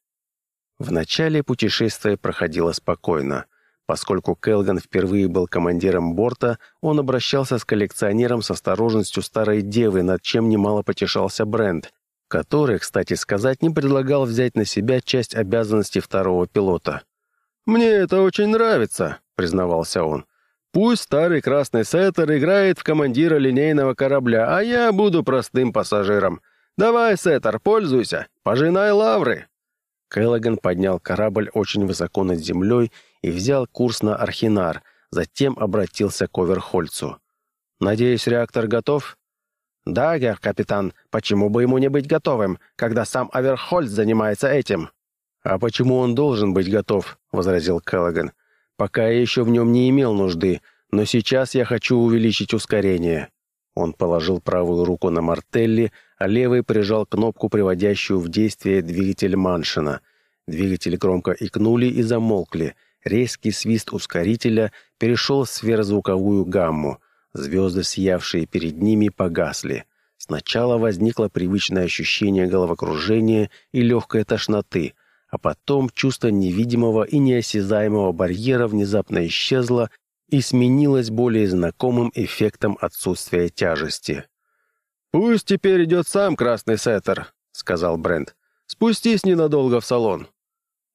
В начале путешествие проходило спокойно. Поскольку Келган впервые был командиром борта, он обращался с коллекционером с осторожностью старой девы, над чем немало потешался Брент, который, кстати сказать, не предлагал взять на себя часть обязанностей второго пилота. «Мне это очень нравится», — признавался он. «Пусть старый красный сеттер играет в командира линейного корабля, а я буду простым пассажиром. Давай, сеттер, пользуйся, пожинай лавры». Келлоган поднял корабль очень высоко над землей и взял курс на Архинар, затем обратился к Оверхольцу. «Надеюсь, реактор готов?» «Да, гер капитан, почему бы ему не быть готовым, когда сам Оверхольц занимается этим?» «А почему он должен быть готов?» — возразил Келлоган. «Пока я еще в нем не имел нужды, но сейчас я хочу увеличить ускорение». Он положил правую руку на мартелли, а левой прижал кнопку, приводящую в действие двигатель Маншина. Двигатели громко икнули и замолкли. Резкий свист ускорителя перешел в сверхзвуковую гамму. Звезды, сиявшие перед ними, погасли. Сначала возникло привычное ощущение головокружения и легкой тошноты, а потом чувство невидимого и неосязаемого барьера внезапно исчезло и сменилось более знакомым эффектом отсутствия тяжести. «Пусть теперь идет сам красный сеттер», — сказал Брент. «Спустись ненадолго в салон».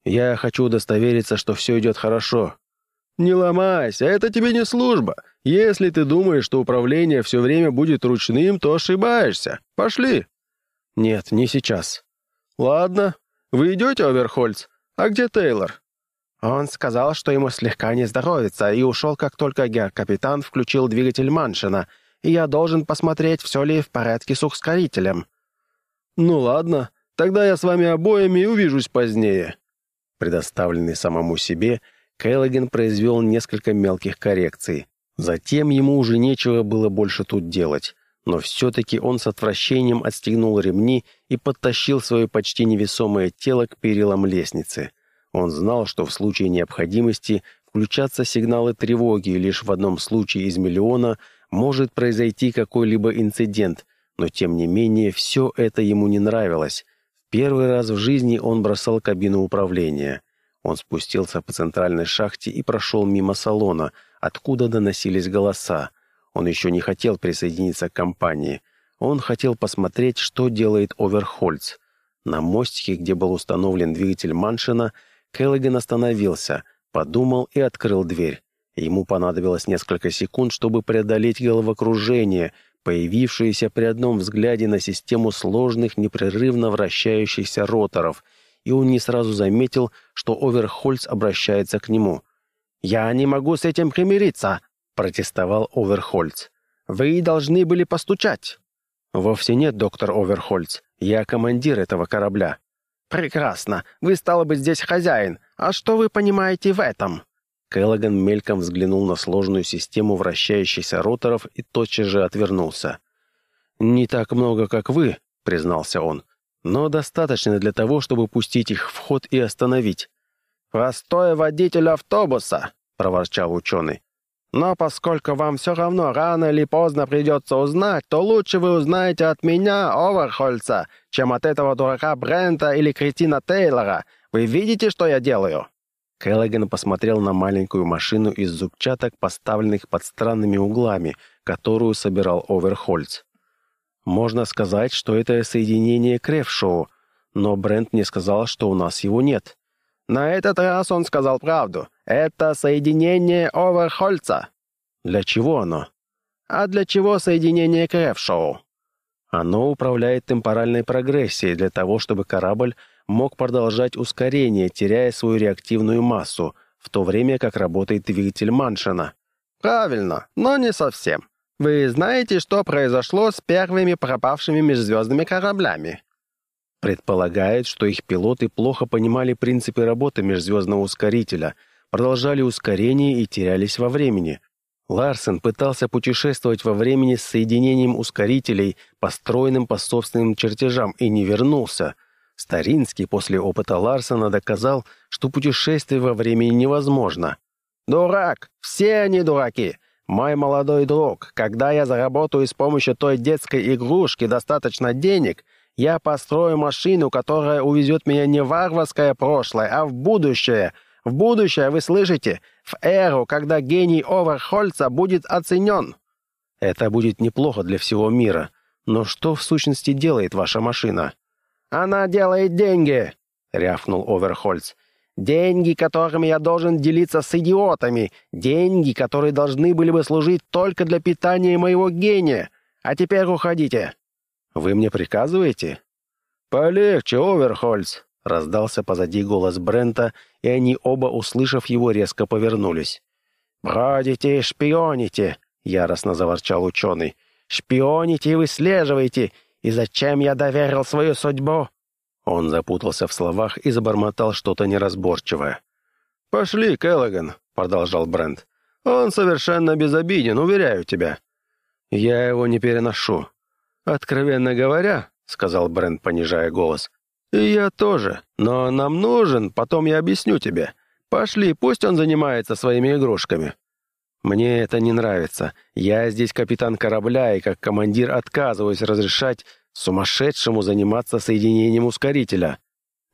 «Я хочу удостовериться, что все идет хорошо». «Не ломайся, это тебе не служба. Если ты думаешь, что управление все время будет ручным, то ошибаешься. Пошли». «Нет, не сейчас». «Ладно. Вы идете, Оверхольц? А где Тейлор?» Он сказал, что ему слегка не здоровится, и ушел, как только гер-капитан включил двигатель Маншина, и я должен посмотреть, все ли в порядке с ускорителем». «Ну ладно, тогда я с вами обоими и увижусь позднее». Предоставленный самому себе, Келлоген произвел несколько мелких коррекций. Затем ему уже нечего было больше тут делать, но все-таки он с отвращением отстегнул ремни и подтащил свое почти невесомое тело к перилам лестницы. Он знал, что в случае необходимости включатся сигналы тревоги, лишь в одном случае из миллиона может произойти какой-либо инцидент, но тем не менее все это ему не нравилось. В первый раз в жизни он бросал кабину управления. Он спустился по центральной шахте и прошел мимо салона, откуда доносились голоса. Он еще не хотел присоединиться к компании. Он хотел посмотреть, что делает Оверхольц. На мостике, где был установлен двигатель Маншина, Келлиген остановился, подумал и открыл дверь. Ему понадобилось несколько секунд, чтобы преодолеть головокружение, появившееся при одном взгляде на систему сложных, непрерывно вращающихся роторов, и он не сразу заметил, что Оверхольц обращается к нему. «Я не могу с этим примириться», — протестовал Оверхольц. «Вы должны были постучать». «Вовсе нет, доктор Оверхольц. Я командир этого корабля». «Прекрасно. Вы, стало быть, здесь хозяин. А что вы понимаете в этом?» Келлоган мельком взглянул на сложную систему вращающихся роторов и тотчас же отвернулся. «Не так много, как вы», — признался он, «но достаточно для того, чтобы пустить их в ход и остановить». «Простой водитель автобуса», — проворчал ученый. Но поскольку вам все равно рано или поздно придется узнать, то лучше вы узнаете от меня, Оверхольца, чем от этого дурака Брента или кретина Тейлора. Вы видите, что я делаю?» Келлоган посмотрел на маленькую машину из зубчаток, поставленных под странными углами, которую собирал Оверхольц. «Можно сказать, что это соединение Кревшоу, но Брент мне сказал, что у нас его нет». На этот раз он сказал правду. Это соединение Оверхольца. Для чего оно? А для чего соединение Кревшоу? Оно управляет темпоральной прогрессией для того, чтобы корабль мог продолжать ускорение, теряя свою реактивную массу, в то время как работает двигатель Маншина. Правильно, но не совсем. Вы знаете, что произошло с первыми пропавшими межзвездными кораблями? Предполагает, что их пилоты плохо понимали принципы работы межзвездного ускорителя, продолжали ускорение и терялись во времени. Ларсен пытался путешествовать во времени с соединением ускорителей, построенным по собственным чертежам, и не вернулся. Старинский после опыта Ларсена доказал, что путешествие во времени невозможно. «Дурак! Все они дураки! Мой молодой друг, когда я заработаю с помощью той детской игрушки достаточно денег, Я построю машину, которая увезет меня не в варварское прошлое, а в будущее. В будущее, вы слышите? В эру, когда гений Оверхольца будет оценен. Это будет неплохо для всего мира. Но что в сущности делает ваша машина? Она делает деньги, рявкнул Оверхольц. Деньги, которыми я должен делиться с идиотами. Деньги, которые должны были бы служить только для питания моего гения. А теперь уходите. Вы мне приказываете? Полегче, Оверхольц, раздался позади голос Брента, и они оба, услышав его, резко повернулись. «Бродите и шпионите!» — яростно заворчал ученый. «Шпионите и выслеживаете! И зачем я доверил свою судьбу?» Он запутался в словах и забормотал что-то неразборчивое. «Пошли, Келлоган», — продолжал Брент. «Он совершенно безобиден, уверяю тебя». «Я его не переношу». «Откровенно говоря», — сказал Брент, понижая голос, «и я тоже, но нам нужен, потом я объясню тебе. Пошли, пусть он занимается своими игрушками». «Мне это не нравится. Я здесь капитан корабля, и как командир отказываюсь разрешать Сумасшедшему заниматься соединением ускорителя.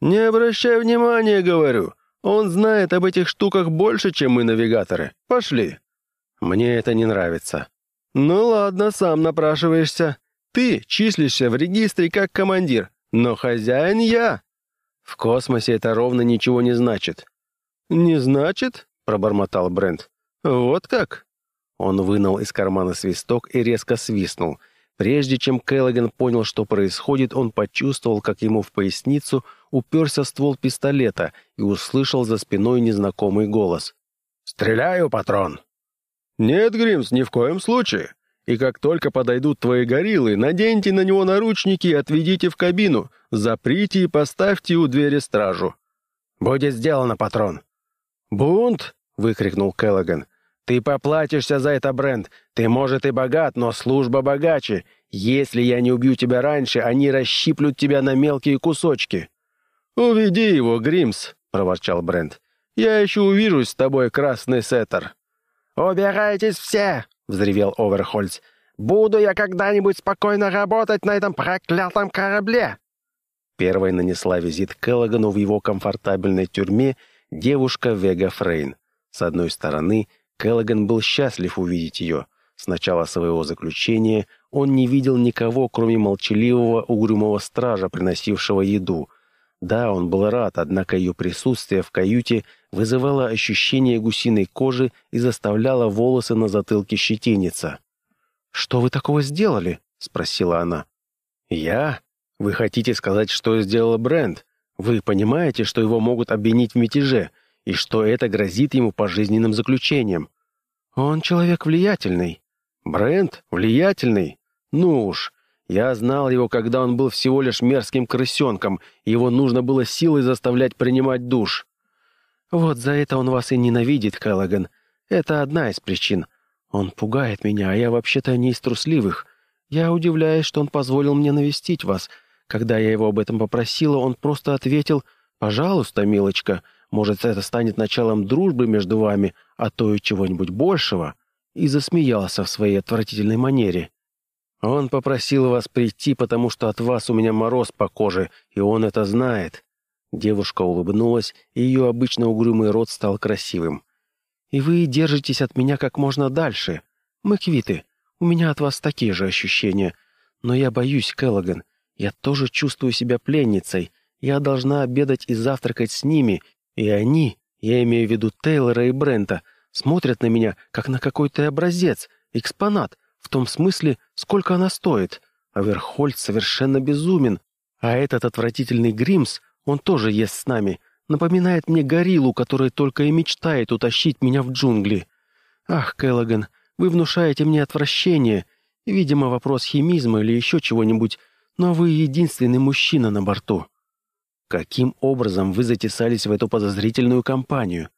«Не обращай внимания, говорю. Он знает об этих штуках больше, чем мы, навигаторы. Пошли». «Мне это не нравится». «Ну ладно, сам напрашиваешься. Ты числишься в регистре как командир, но хозяин я». «В космосе это ровно ничего не значит». «Не значит?» — пробормотал Брент. «Вот как?» Он вынул из кармана свисток и резко свистнул — Прежде чем Келлоган понял, что происходит, он почувствовал, как ему в поясницу уперся ствол пистолета и услышал за спиной незнакомый голос. «Стреляю, патрон!» «Нет, Гримс, ни в коем случае. И как только подойдут твои гориллы, наденьте на него наручники и отведите в кабину, заприте и поставьте у двери стражу». «Будет сделано, патрон». «Бунт!» — выкрикнул Келлоган. Ты поплатишься за это, Брент. Ты, может, и богат, но служба богаче. Если я не убью тебя раньше, они расщиплют тебя на мелкие кусочки». «Уведи его, Гримс», — проворчал Брент. «Я еще увижусь с тобой, красный сеттер». «Убирайтесь все!» — взревел Оверхольц. «Буду я когда-нибудь спокойно работать на этом проклятом корабле!» Первой нанесла визит Келлогану в его комфортабельной тюрьме девушка Вега Фрейн. С одной стороны — Келлоган был счастлив увидеть ее. С начала своего заключения он не видел никого, кроме молчаливого угрюмого стража, приносившего еду. Да, он был рад, однако ее присутствие в каюте вызывало ощущение гусиной кожи и заставляло волосы на затылке щетиниться. «Что вы такого сделали?» — спросила она. «Я? Вы хотите сказать, что сделал Брент? Вы понимаете, что его могут обвинить в мятеже, и что это грозит ему пожизненным заключением?» «Он человек влиятельный». «Брент? Влиятельный? Ну уж. Я знал его, когда он был всего лишь мерзким крысенком, его нужно было силой заставлять принимать душ». «Вот за это он вас и ненавидит, Келлоган. Это одна из причин. Он пугает меня, а я вообще-то не из трусливых. Я удивляюсь, что он позволил мне навестить вас. Когда я его об этом попросила, он просто ответил «Пожалуйста, милочка, может, это станет началом дружбы между вами, а то и чего-нибудь большего?» И засмеялся в своей отвратительной манере. «Он попросил вас прийти, потому что от вас у меня мороз по коже, и он это знает». Девушка улыбнулась, и ее обычно угрюмый рот стал красивым. «И вы держитесь от меня как можно дальше. Мы квиты. У меня от вас такие же ощущения. Но я боюсь, Келлоган. Я тоже чувствую себя пленницей. Я должна обедать и завтракать с ними, и они, я имею в виду Тейлора и Брента, смотрят на меня, как на какой-то образец, экспонат, в том смысле, сколько она стоит. А Верхольд совершенно безумен. А этот отвратительный Гримс, он тоже ест с нами, напоминает мне гориллу, которая только и мечтает утащить меня в джунгли. Ах, Келлоган, вы внушаете мне отвращение. Видимо, вопрос химизма или еще чего-нибудь, но вы единственный мужчина на борту. Каким образом вы затесались в эту подозрительную компанию?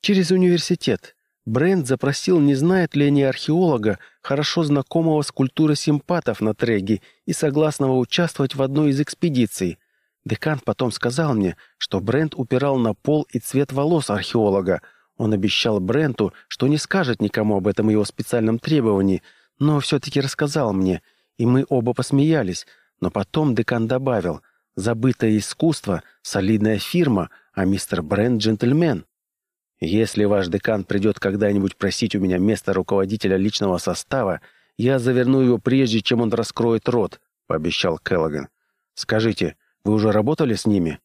Через университет. Брент запросил, не знает ли они археолога, хорошо знакомого с культурой симпатов на Треге и согласного участвовать в одной из экспедиций. Декан потом сказал мне, что Брент упирал на пол и цвет волос археолога. Он обещал Бренту, что не скажет никому об этом его специальном требовании, но все-таки рассказал мне, и мы оба посмеялись, Но потом декан добавил, забытое искусство, солидная фирма, а мистер Брент — джентльмен. Если ваш декан придет когда-нибудь просить у меня место руководителя личного состава, я заверну его прежде, чем он раскроет рот», — пообещал Келлоган. «Скажите, вы уже работали с ними?»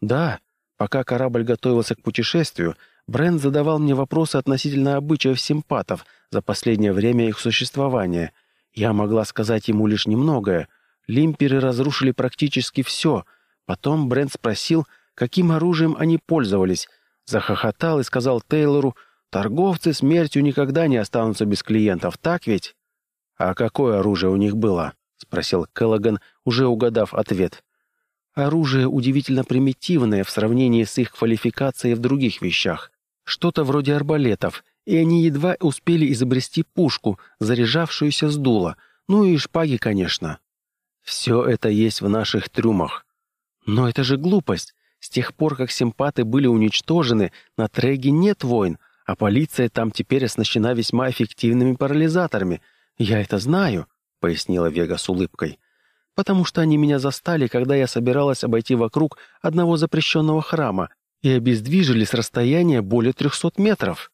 «Да. Пока корабль готовился к путешествию, Брент задавал мне вопросы относительно обычаев симпатов за последнее время их существования. Я могла сказать ему лишь немногое. Лимперы разрушили практически все. Потом Брент спросил, каким оружием они пользовались. Захохотал и сказал Тейлору, «Торговцы смертью никогда не останутся без клиентов, так ведь?» «А какое оружие у них было?» — спросил Келлоган, уже угадав ответ. «Оружие удивительно примитивное в сравнении с их квалификацией в других вещах. Что-то вроде арбалетов, и они едва успели изобрести пушку, заряжавшуюся с дула, ну и шпаги, конечно. Все это есть в наших трюмах. Но это же глупость. С тех пор, как симпаты были уничтожены, на Треге нет войн, а полиция там теперь оснащена весьма эффективными парализаторами. Я это знаю, — пояснила Вега с улыбкой. «Потому что они меня застали, когда я собиралась обойти вокруг одного запрещенного храма, и обездвижили с расстояния более трехсот метров.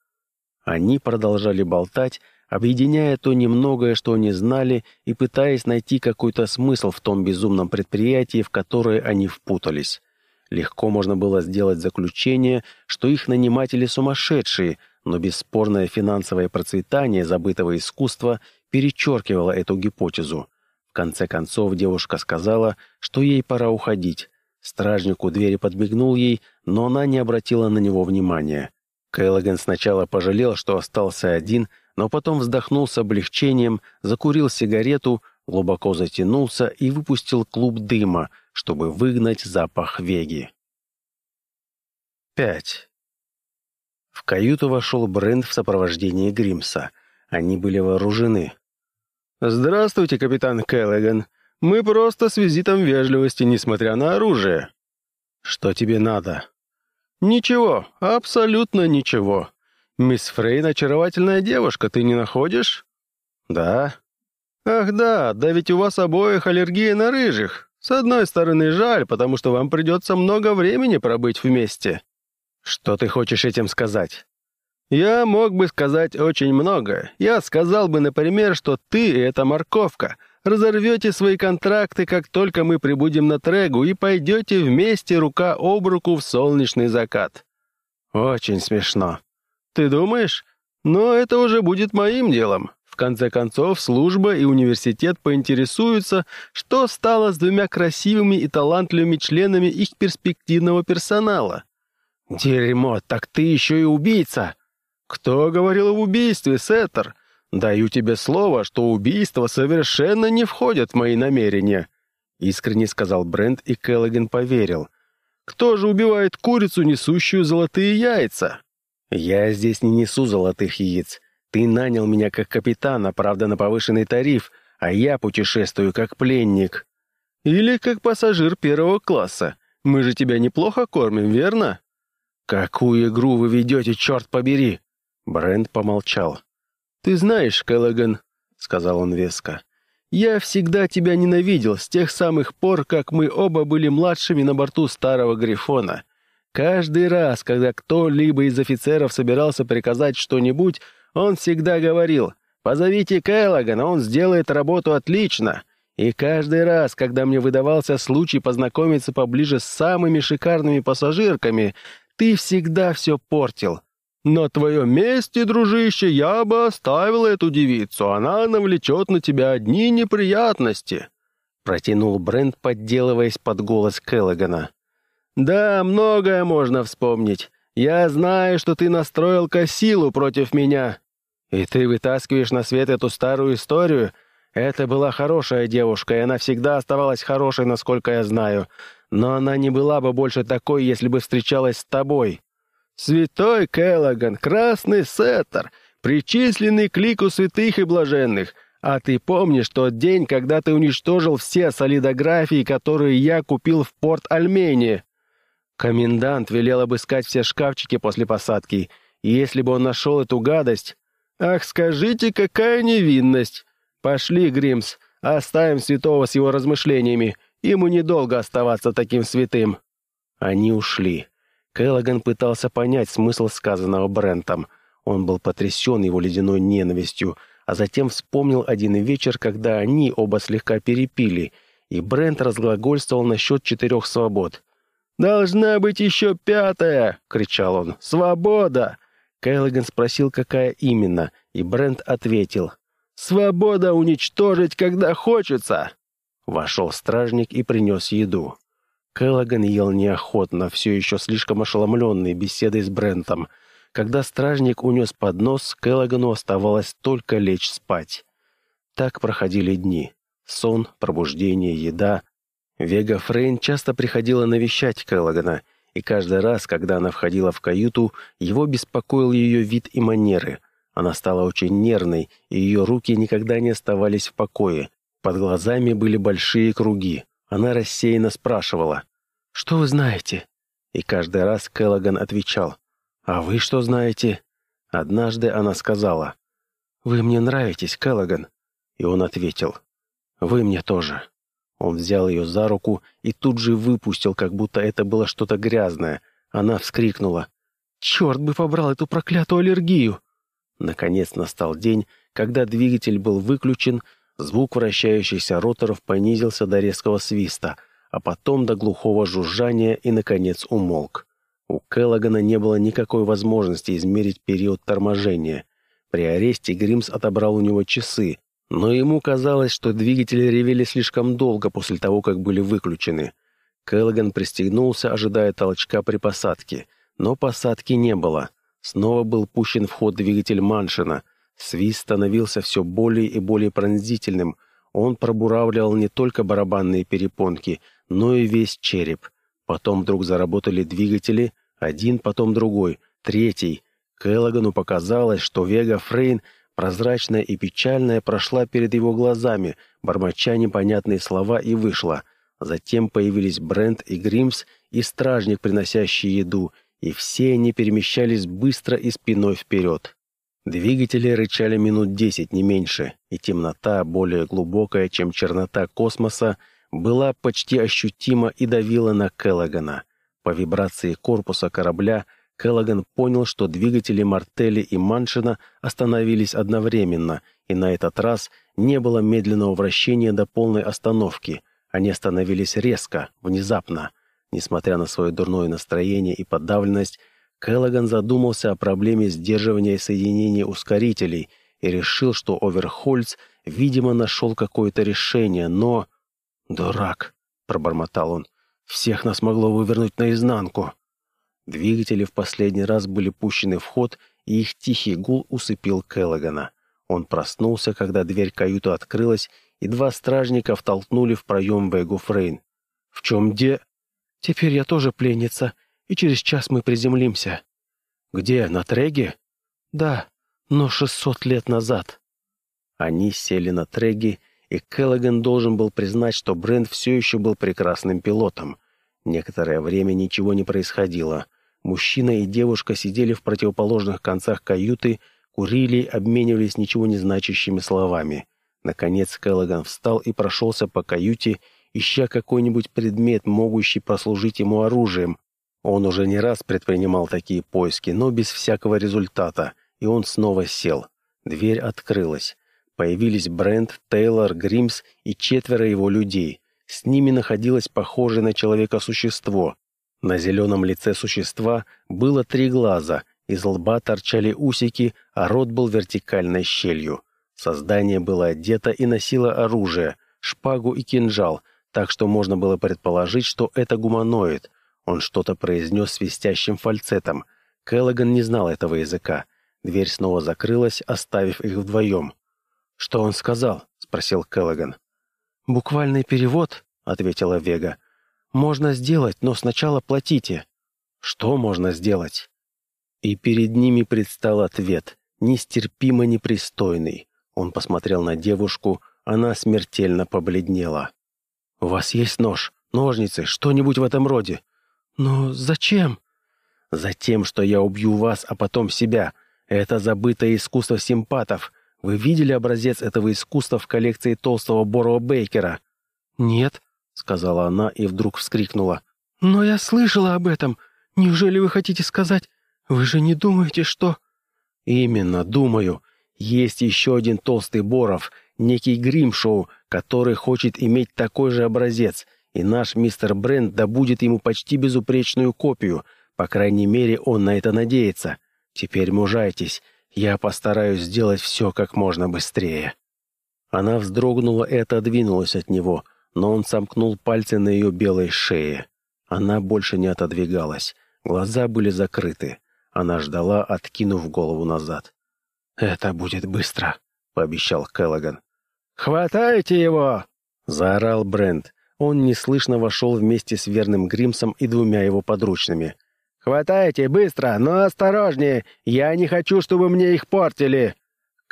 Они продолжали болтать, объединяя то немногое, что они знали, и пытаясь найти какой-то смысл в том безумном предприятии, в которое они впутались. Легко можно было сделать заключение, что их наниматели сумасшедшие, но бесспорное финансовое процветание забытого искусства перечеркивало эту гипотезу. В конце концов девушка сказала, что ей пора уходить, Стражник у двери подмигнул ей, но она не обратила на него внимания. Келлоган сначала пожалел, что остался один, но потом вздохнул с облегчением, закурил сигарету, глубоко затянулся и выпустил клуб дыма, чтобы выгнать запах веги. 5. В каюту вошел Брент в сопровождении Гримса. Они были вооружены. «Здравствуйте, капитан Келлоган. Мы просто с визитом вежливости, несмотря на оружие». «Что тебе надо?» «Ничего, абсолютно ничего. Мисс Фрейн очаровательная девушка, ты не находишь?» «Да». «Ах да, да ведь у вас обоих аллергия на рыжих. С одной стороны жаль, потому что вам придется много времени пробыть вместе». «Что ты хочешь этим сказать?» «Я мог бы сказать очень много. Я сказал бы, например, что ты — это морковка, разорвете свои контракты, как только мы прибудем на Трегу, и пойдете вместе рука об руку в солнечный закат. Очень смешно. Ты думаешь? Но это уже будет моим делом. В конце концов, служба и университет поинтересуются, что стало с двумя красивыми и талантливыми членами их перспективного персонала. Дерьмо, так ты еще и убийца. Кто говорил об убийстве, Сеттер? «Даю тебе слово, что убийства совершенно не входят в мои намерения», — искренне сказал Брент, и Келлоген поверил. «Кто же убивает курицу, несущую золотые яйца?» «Я здесь не несу золотых яиц. Ты нанял меня как капитана, правда, на повышенный тариф, а я путешествую как пленник. Или как пассажир первого класса. Мы же тебя неплохо кормим, верно?» «Какую игру вы ведете, черт побери!» Брент помолчал. «Ты знаешь, Келлоган», — сказал он веско, — «я всегда тебя ненавидел с тех самых пор, как мы оба были младшими на борту старого Грифона. Каждый раз, когда кто-либо из офицеров собирался приказать что-нибудь, он всегда говорил «Позовите Келлогана, он сделает работу отлично». И каждый раз, когда мне выдавался случай познакомиться поближе с самыми шикарными пассажирками, ты всегда все портил. На твоем месте, дружище, я бы оставил эту девицу. Она навлечет на тебя одни неприятности», — протянул Брент, подделываясь под голос Келлогана. «Да, многое можно вспомнить. Я знаю, что ты настроил Кассилу против меня. И ты вытаскиваешь на свет эту старую историю. Это была хорошая девушка, и она всегда оставалась хорошей, насколько я знаю. Но она не была бы больше такой, если бы встречалась с тобой. Святой Келлоган, красный сеттер, причисленный к лику святых и блаженных. А ты помнишь тот день, когда ты уничтожил все солидографии, которые я купил в порт Альмении? Комендант велел обыскать все шкафчики после посадки, и если бы он нашел эту гадость... Ах, скажите, какая невинность! Пошли, Гримс, Оставим святого с его размышлениями. Ему недолго оставаться таким святым». Они ушли. Келлоган пытался понять смысл сказанного Брентом. Он был потрясен его ледяной ненавистью, а затем вспомнил один вечер, когда они оба слегка перепили, и Брент разглагольствовал насчет четырех свобод. «Должна быть еще пятая!» — кричал он. «Свобода!» Келлоган спросил, какая именно, и Брент ответил. «Свобода уничтожить, когда хочется!» Вошел стражник и принес еду. Келлоган ел неохотно, все еще слишком ошеломленный беседой с Брентом. Когда стражник унес поднос, Келлогану оставалось только лечь спать. Так проходили дни. Сон, пробуждение, еда. Вега Фрейн часто приходила навещать Келлогана, и каждый раз, когда она входила в каюту, его беспокоил ее вид и манеры. Она стала очень нервной, и ее руки никогда не оставались в покое. Под глазами были большие круги. Она рассеянно спрашивала, «Что вы знаете?» И каждый раз Келлоган отвечал, «А вы что знаете?» Однажды она сказала, «Вы мне нравитесь, Келлоган». И он ответил, «Вы мне тоже». Он взял ее за руку и тут же выпустил, как будто это было что-то грязное. Она вскрикнула, «Черт бы побрал эту проклятую аллергию!» Наконец настал день, когда двигатель был выключен, звук вращающихся роторов понизился до резкого свиста, а потом до глухого жужжания и, наконец, умолк. У Келлогана не было никакой возможности измерить период торможения. При аресте Гримс отобрал у него часы, но ему казалось, что двигатели ревели слишком долго после того, как были выключены. Келлоган пристегнулся, ожидая толчка при посадке, но посадки не было. Снова был пущен в ход двигатель Маншина. Свист становился все более и более пронзительным. Он пробуравливал не только барабанные перепонки, но и весь череп. Потом вдруг заработали двигатели, один, потом другой, третий. Келлогану показалось, что Вега Фрейн, прозрачная и печальная, прошла перед его глазами, бормоча непонятные слова и вышла. Затем появились Брент и Гримс и стражник, приносящий еду — и все они перемещались быстро и спиной вперед. Двигатели рычали минут десять, не меньше, и темнота, более глубокая, чем чернота космоса, была почти ощутима и давила на Келлогана. По вибрации корпуса корабля Келлоган понял, что двигатели Мартели и Маншина остановились одновременно, и на этот раз не было медленного вращения до полной остановки. Они остановились резко, внезапно. Несмотря на свое дурное настроение и подавленность, Келлоган задумался о проблеме сдерживания и соединения ускорителей и решил, что Оверхольц, видимо, нашел какое-то решение, но... «Дурак!» — пробормотал он. «Всех нас могло вывернуть наизнанку!» Двигатели в последний раз были пущены в ход, и их тихий гул усыпил Келлогана. Он проснулся, когда дверь каюты открылась, и два стражника втолкнули в проем Вегу Фрейн. «В чем де...» Теперь я тоже пленница, и через час мы приземлимся». «Где, на Треге?» «Да, но шестьсот лет назад». Они сели на Треге, и Келлоган должен был признать, что Брент все еще был прекрасным пилотом. Некоторое время ничего не происходило. Мужчина и девушка сидели в противоположных концах каюты, курили, обменивались ничего не значащими словами. Наконец Келлоган встал и прошелся по каюте, ища какой-нибудь предмет, могущий послужить ему оружием. Он уже не раз предпринимал такие поиски, но без всякого результата, и он снова сел. Дверь открылась. Появились Брент, Тейлор, Гримс и четверо его людей. С ними находилось похожее на человека существо. На зеленом лице существа было три глаза, из лба торчали усики, а рот был вертикальной щелью. Создание было одето и носило оружие, шпагу и кинжал, так что можно было предположить, что это гуманоид. Он что-то произнес свистящим фальцетом. Келлоган не знал этого языка. Дверь снова закрылась, оставив их вдвоем. «Что он сказал?» — спросил Келлоган. «Буквальный перевод», — ответила Вега. «Можно сделать, но сначала платите». «Что можно сделать?» И перед ними предстал ответ, нестерпимо непристойный. Он посмотрел на девушку, она смертельно побледнела. «У вас есть нож, ножницы, что-нибудь в этом роде?» «Но зачем?» «Затем, что я убью вас, а потом себя. Это забытое искусство симпатов. Вы видели образец этого искусства в коллекции толстого Борова Бейкера?» «Нет», — сказала она и вдруг вскрикнула. «Но я слышала об этом. Неужели вы хотите сказать? Вы же не думаете, что...» «Именно, думаю. Есть еще один толстый Боров, некий Гримшоу, который хочет иметь такой же образец, и наш мистер Брент добудет ему почти безупречную копию. По крайней мере, он на это надеется. Теперь мужайтесь. Я постараюсь сделать все как можно быстрее». Она вздрогнула и отодвинулась от него, но он сомкнул пальцы на ее белой шее. Она больше не отодвигалась. Глаза были закрыты. Она ждала, откинув голову назад. «Это будет быстро», — пообещал Келлоган. «Хватайте его!» — заорал Брент. Он неслышно вошел вместе с верным Гримсом и двумя его подручными. «Хватайте, быстро, но осторожнее! Я не хочу, чтобы мне их портили!»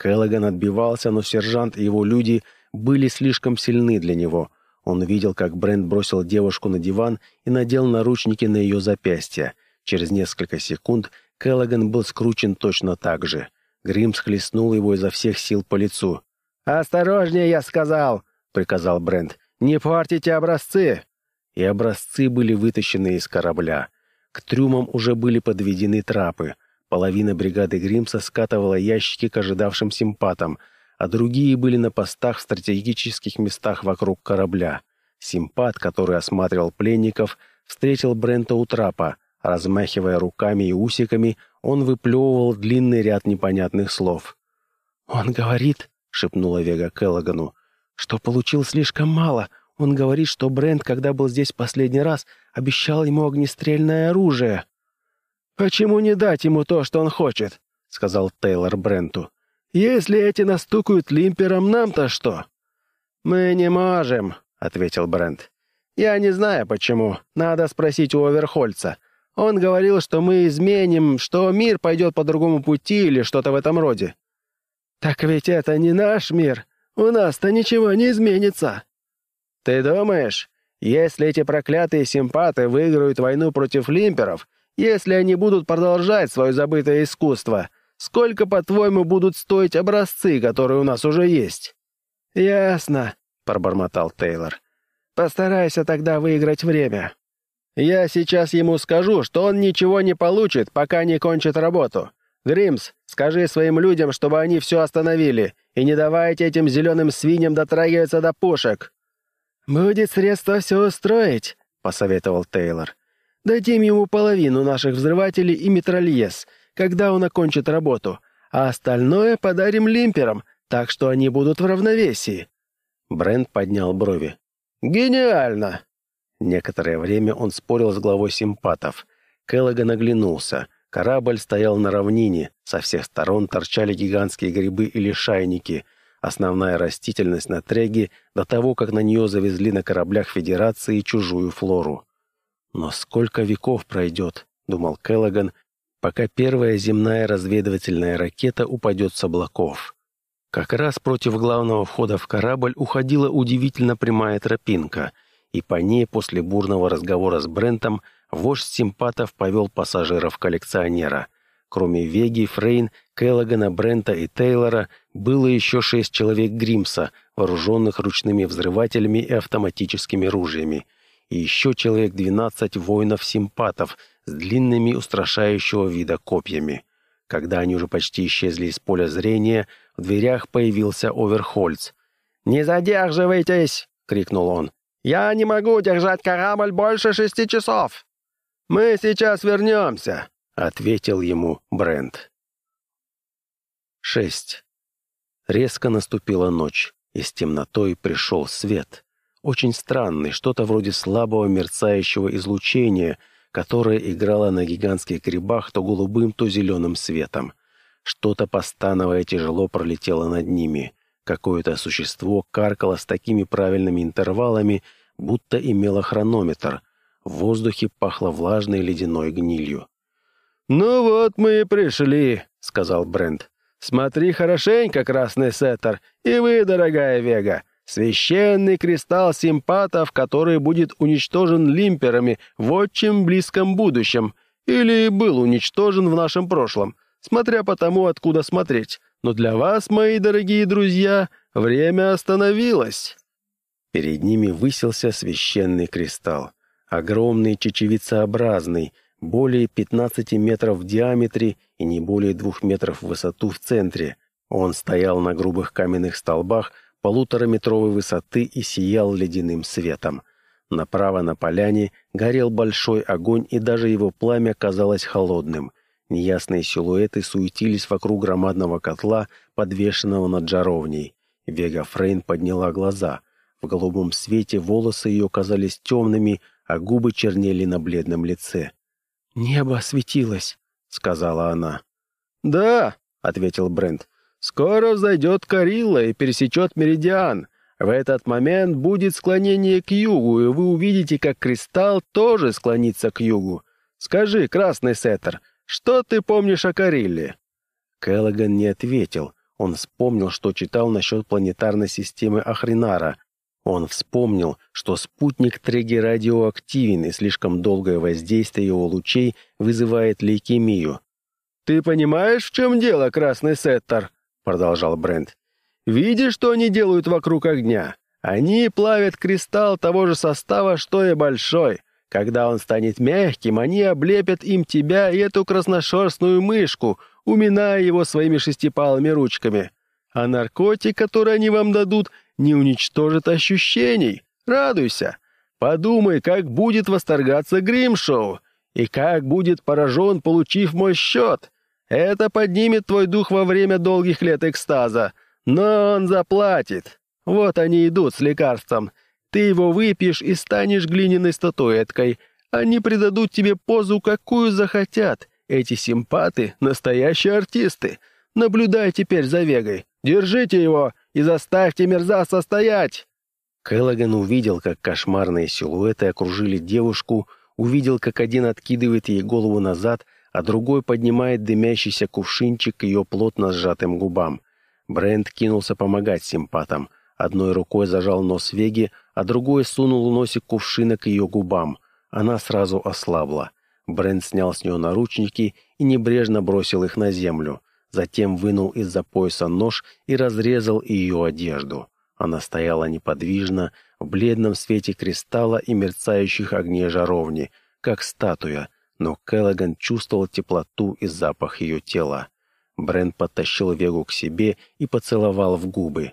Келлоган отбивался, но сержант и его люди были слишком сильны для него. Он видел, как Брент бросил девушку на диван и надел наручники на ее запястье. Через несколько секунд Келлоган был скручен точно так же. Грим схлестнул его изо всех сил по лицу. «Осторожнее, я сказал!» — приказал Брент. «Не портите образцы!» И образцы были вытащены из корабля. К трюмам уже были подведены трапы. Половина бригады Гримса скатывала ящики к ожидавшим симпатам, а другие были на постах в стратегических местах вокруг корабля. Симпат, который осматривал пленников, встретил Брента у трапа. Размахивая руками и усиками, он выплевывал длинный ряд непонятных слов. «Он говорит», — шепнула Вега Келлогану, — «что получил слишком мало. Он говорит, что Брент, когда был здесь последний раз, обещал ему огнестрельное оружие». «Почему не дать ему то, что он хочет?» — сказал Тейлор Бренту. «Если эти настукают лимпером, нам-то что?» «Мы не можем», — ответил Брент. «Я не знаю, почему. Надо спросить у Оверхольца. Он говорил, что мы изменим, что мир пойдет по другому пути или что-то в этом роде». «Так ведь это не наш мир. У нас-то ничего не изменится». «Ты думаешь, если эти проклятые симпаты выиграют войну против лимперов, если они будут продолжать свое забытое искусство, сколько, по-твоему, будут стоить образцы, которые у нас уже есть?» «Ясно», — пробормотал Тейлор. «Постарайся тогда выиграть время. Я сейчас ему скажу, что он ничего не получит, пока не кончит работу. Гримс, скажи своим людям, чтобы они все остановили, и не давайте этим зеленым свиньям дотрагиваться до пушек». «Будет средство все устроить», — посоветовал Тейлор. Дадим ему половину наших взрывателей и метрольез, когда он окончит работу, а остальное подарим лимперам, так что они будут в равновесии». Брент поднял брови. «Гениально!» Некоторое время он спорил с главой симпатов. Келлоган оглянулся. Корабль стоял на равнине, со всех сторон торчали гигантские грибы или шайники. Основная растительность на Треге до того, как на нее завезли на кораблях Федерации чужую флору. «Но сколько веков пройдет», — думал Келлоган, «пока первая земная разведывательная ракета упадет с облаков». Как раз против главного входа в корабль уходила удивительно прямая тропинка, и по ней после бурного разговора с Брентом вождь симпатов повел пассажиров-коллекционера. Кроме Веги, Фрейн, Келлогана, Брента и Тейлора было еще шесть человек Гримса, вооруженных ручными взрывателями и автоматическими ружьями и еще человек двенадцать воинов-симпатов с длинными устрашающего вида копьями. Когда они уже почти исчезли из поля зрения, в дверях появился Оверхольц. «Не задерживайтесь!» — крикнул он. «Я не могу держать корабль больше шести часов!» «Мы сейчас вернемся!» — ответил ему Брент. Шесть. Резко наступила ночь, и с темнотой пришел свет очень странный, что-то вроде слабого мерцающего излучения, которое играло на гигантских грибах то голубым, то зеленым светом. Что-то, постановая, тяжело пролетело над ними. Какое-то существо каркало с такими правильными интервалами, будто имело хронометр. В воздухе пахло влажной ледяной гнилью. «Ну вот мы и пришли», — сказал Брент. «Смотри хорошенько, красный сеттер, и вы, дорогая Вега. Священный кристалл симпатов, который будет уничтожен лимперами в очень близком будущем, или был уничтожен в нашем прошлом, смотря по тому, откуда смотреть. но для вас, мои дорогие друзья, время остановилось». Перед ними высился священный кристалл. Огромный, чечевицеобразный, более 15 метров в диаметре и не более двух метров в высоту в центре. Он стоял на грубых каменных столбах полутораметровой высоты и сиял ледяным светом. Направо на поляне горел большой огонь, и даже его пламя казалось холодным. Неясные силуэты суетились вокруг громадного котла, подвешенного над жаровней. Вега Фрейн подняла глаза. В голубом свете волосы ее казались темными, а губы чернели на бледном лице. «Небо светилось», — сказала она. «Да», — ответил Брент. «Скоро взойдет Карилла и пересечет Меридиан. В этот момент будет склонение к югу, и вы увидите, как кристалл тоже склонится к югу. Скажи, красный сеттер, что ты помнишь о Карилле?» Келлоган не ответил. Он вспомнил, что читал насчет планетарной системы Ахринара. Он вспомнил, что спутник Треги радиоактивен, и слишком долгое воздействие его лучей вызывает лейкемию. «Ты понимаешь, в чем дело, красный сеттер?» — продолжал Брент. Видишь, что они делают вокруг огня? Они плавят кристалл того же состава, что и большой. Когда он станет мягким, они облепят им тебя и эту красношерстную мышку, уминая его своими шестипалыми ручками. А наркотик, который они вам дадут, не уничтожит ощущений. Радуйся. Подумай, как будет восторгаться Гримшоу и как будет поражен, получив мой счет. Это поднимет твой дух во время долгих лет экстаза. Но он заплатит. Вот они идут с лекарством. Ты его выпьешь и станешь глиняной статуэткой. Они придадут тебе позу, какую захотят. Эти симпаты — настоящие артисты. Наблюдай теперь за Вегой. Держите его и заставьте мерзавца стоять!» Келлоган увидел, как кошмарные силуэты окружили девушку, увидел, как один откидывает ей голову назад, а другой поднимает дымящийся кувшинчик к ее плотно сжатым губам. Брент кинулся помогать симпатам. Одной рукой зажал нос Веги, а другой сунул носик кувшина к ее губам. Она сразу ослабла. Брент снял с нее наручники и небрежно бросил их на землю. Затем вынул из-за пояса нож и разрезал ее одежду. Она стояла неподвижно, в бледном свете кристалла и мерцающих огней жаровни, как статуя, но Келлоган чувствовал теплоту и запах ее тела. Брент подтащил Вегу к себе и поцеловал в губы.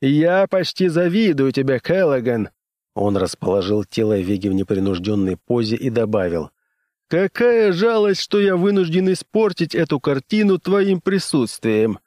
«Я почти завидую тебе, Келлоган!» Он расположил тело Веги в непринужденной позе и добавил. «Какая жалость, что я вынужден испортить эту картину твоим присутствием!»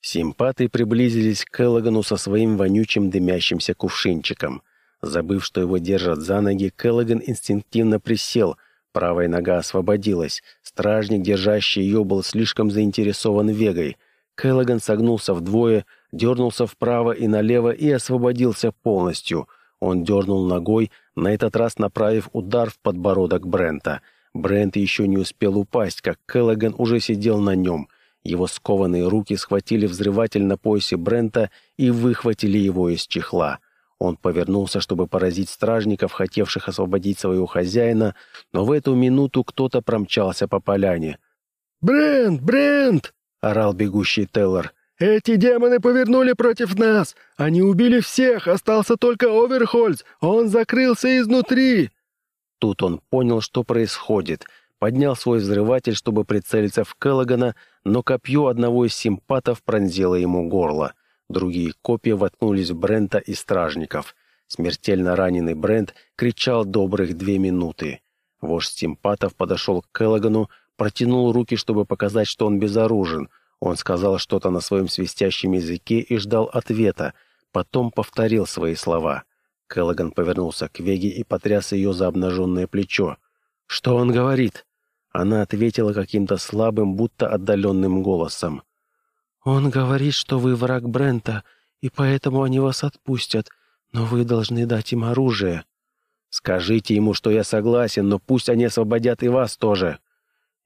Симпаты приблизились к Келлогану со своим вонючим дымящимся кувшинчиком. Забыв, что его держат за ноги, Келлоган инстинктивно присел — Правая нога освободилась. Стражник, держащий ее, был слишком заинтересован Вегой. Келлоган согнулся вдвое, дернулся вправо и налево и освободился полностью. Он дернул ногой, на этот раз направив удар в подбородок Брента. Брент еще не успел упасть, как Келлоган уже сидел на нем. Его скованные руки схватили взрыватель на поясе Брента и выхватили его из чехла. Он повернулся, чтобы поразить стражников, хотевших освободить своего хозяина, но в эту минуту кто-то промчался по поляне. «Брент! Брент!» — орал бегущий Теллер. «Эти демоны повернули против нас! Они убили всех! Остался только Оверхольц! Он закрылся изнутри!» Тут он понял, что происходит. Поднял свой взрыватель, чтобы прицелиться в Келлогана, но копье одного из симпатов пронзило ему горло. Другие копья воткнулись в Брента и стражников. Смертельно раненый Брент кричал добрых две минуты. Вождь симпатов подошел к Келлогану, протянул руки, чтобы показать, что он безоружен. Он сказал что-то на своем свистящем языке и ждал ответа. Потом повторил свои слова. Келлоган повернулся к Веге и потряс ее за обнаженное плечо. «Что он говорит?» Она ответила каким-то слабым, будто отдаленным голосом. «Он говорит, что вы враг Брента, и поэтому они вас отпустят, но вы должны дать им оружие». «Скажите ему, что я согласен, но пусть они освободят и вас тоже».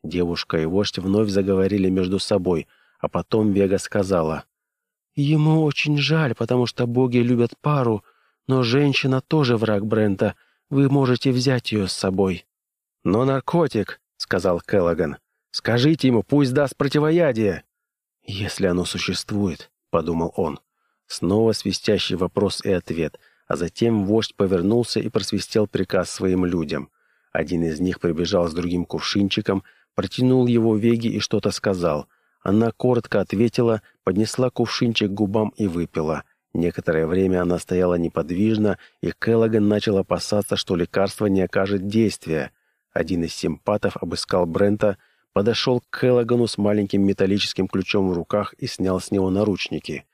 Девушка и вождь вновь заговорили между собой, а потом Вега сказала. «Ему очень жаль, потому что боги любят пару, но женщина тоже враг Брента. Вы можете взять ее с собой». «Но наркотик», — сказал Келлоган. «Скажите ему, пусть даст противоядие». «Если оно существует», — подумал он. Снова свистящий вопрос и ответ, а затем вождь повернулся и просвистел приказ своим людям. Один из них прибежал с другим кувшинчиком, протянул его Веге и что-то сказал. Она коротко ответила, поднесла кувшинчик к губам и выпила. Некоторое время она стояла неподвижно, и Келлоган начал опасаться, что лекарство не окажет действия. Один из симпатов обыскал Брента, подошел к Келлогану с маленьким металлическим ключом в руках и снял с него наручники.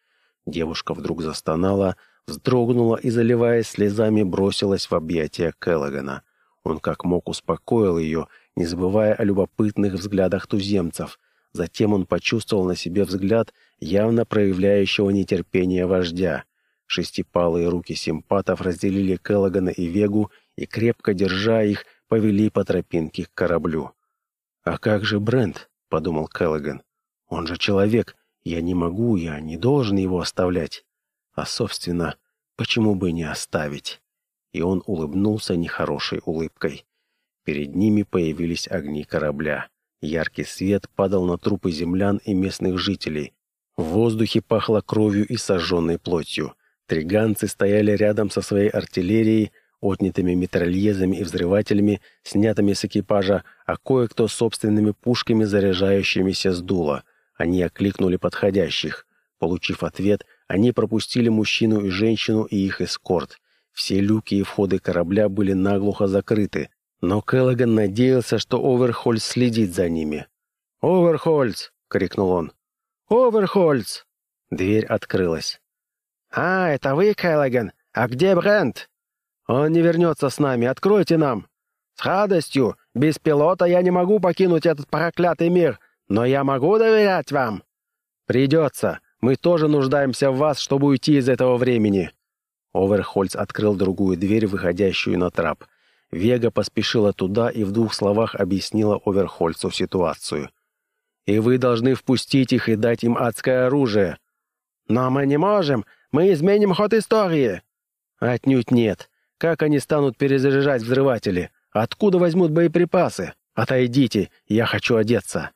Девушка вдруг застонала, вздрогнула и, заливаясь слезами, бросилась в объятия Келлогана. Он как мог успокоил ее, не забывая о любопытных взглядах туземцев. Затем он почувствовал на себе взгляд, явно проявляющего нетерпение вождя. Шестипалые руки симпатов разделили Келлогана и Вегу и, крепко держа их, повели по тропинке к кораблю. «А как же Брент?» — подумал Келлоган. «Он же человек. Я не могу, я не должен его оставлять. А, собственно, почему бы не оставить?» И он улыбнулся нехорошей улыбкой. Перед ними появились огни корабля. Яркий свет падал на трупы землян и местных жителей. В воздухе пахло кровью и сожженной плотью. Триганцы стояли рядом со своей артиллерией, отнятыми метрольезами и взрывателями, снятыми с экипажа, а кое-кто собственными пушками, заряжающимися с дула. Они окликнули подходящих. Получив ответ, они пропустили мужчину и женщину и их эскорт. Все люки и входы корабля были наглухо закрыты, но Келлоган надеялся, что Оверхольц следит за ними. «Оверхольц!» — крикнул он. «Оверхольц!» Дверь открылась. «А, это вы, Келлоган? А где Брент?» «Он не вернется с нами. Откройте нам!» «С радостью! Без пилота я не могу покинуть этот проклятый мир, но я могу доверять вам!» «Придется. Мы тоже нуждаемся в вас, чтобы уйти из этого времени». Оверхольц открыл другую дверь, выходящую на трап. Вега поспешила туда и в двух словах объяснила Оверхольцу ситуацию. «И вы должны впустить их и дать им адское оружие». «Но мы не можем! Мы изменим ход истории!» «Отнюдь нет. Как они станут перезаряжать взрыватели? Откуда возьмут боеприпасы? Отойдите, я хочу одеться».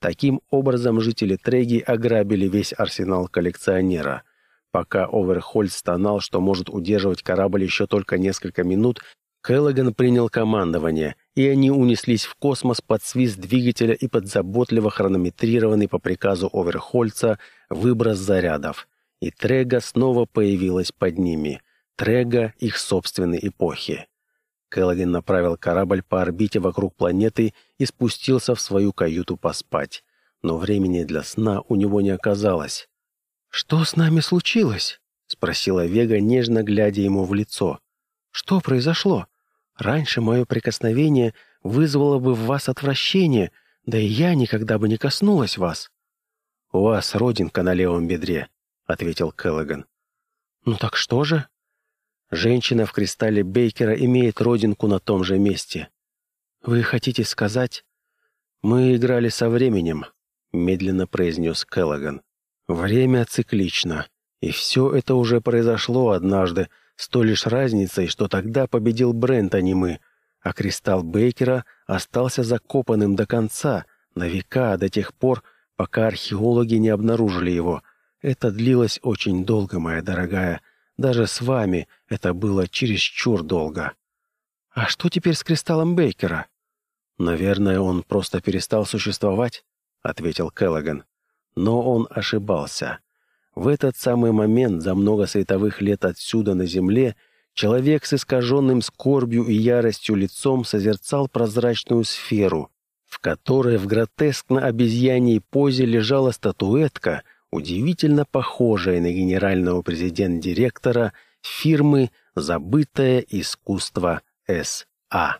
Таким образом, жители Треги ограбили весь арсенал коллекционера. Пока Оверхольд стонал, что может удерживать корабль еще только несколько минут, Келлоган принял командование, и они унеслись в космос под свист двигателя и под заботливо хронометрированный по приказу Оверхольца выброс зарядов. И Трега снова появилась под ними. Трега их собственной эпохи. Келлоган направил корабль по орбите вокруг планеты и спустился в свою каюту поспать. Но времени для сна у него не оказалось. «Что с нами случилось?» — спросила Вега, нежно глядя ему в лицо. «Что произошло? Раньше мое прикосновение вызвало бы в вас отвращение, да и я никогда бы не коснулась вас». «У вас родинка на левом бедре», — ответил Келлоган. «Ну так что же?» «Женщина в кристалле Бейкера имеет родинку на том же месте». «Вы хотите сказать...» «Мы играли со временем», — медленно произнес Келлоган. «Время циклично, и все это уже произошло однажды, с той лишь разницей, что тогда победил Брент, а не мы, а кристалл Бейкера остался закопанным до конца, на века, до тех пор, пока археологи не обнаружили его. Это длилось очень долго, моя дорогая. Даже с вами это было чересчур долго. А что теперь с кристаллом Бейкера? Наверное, он просто перестал существовать, ответил Келлоган. Но он ошибался. В этот самый момент, за много световых лет отсюда на Земле, человек с искаженным скорбью и яростью лицом созерцал прозрачную сферу, в которой в гротескно обезьяньей позе лежала статуэтка, удивительно похожая на генерального президент-директора фирмы «Забытое искусство С.А».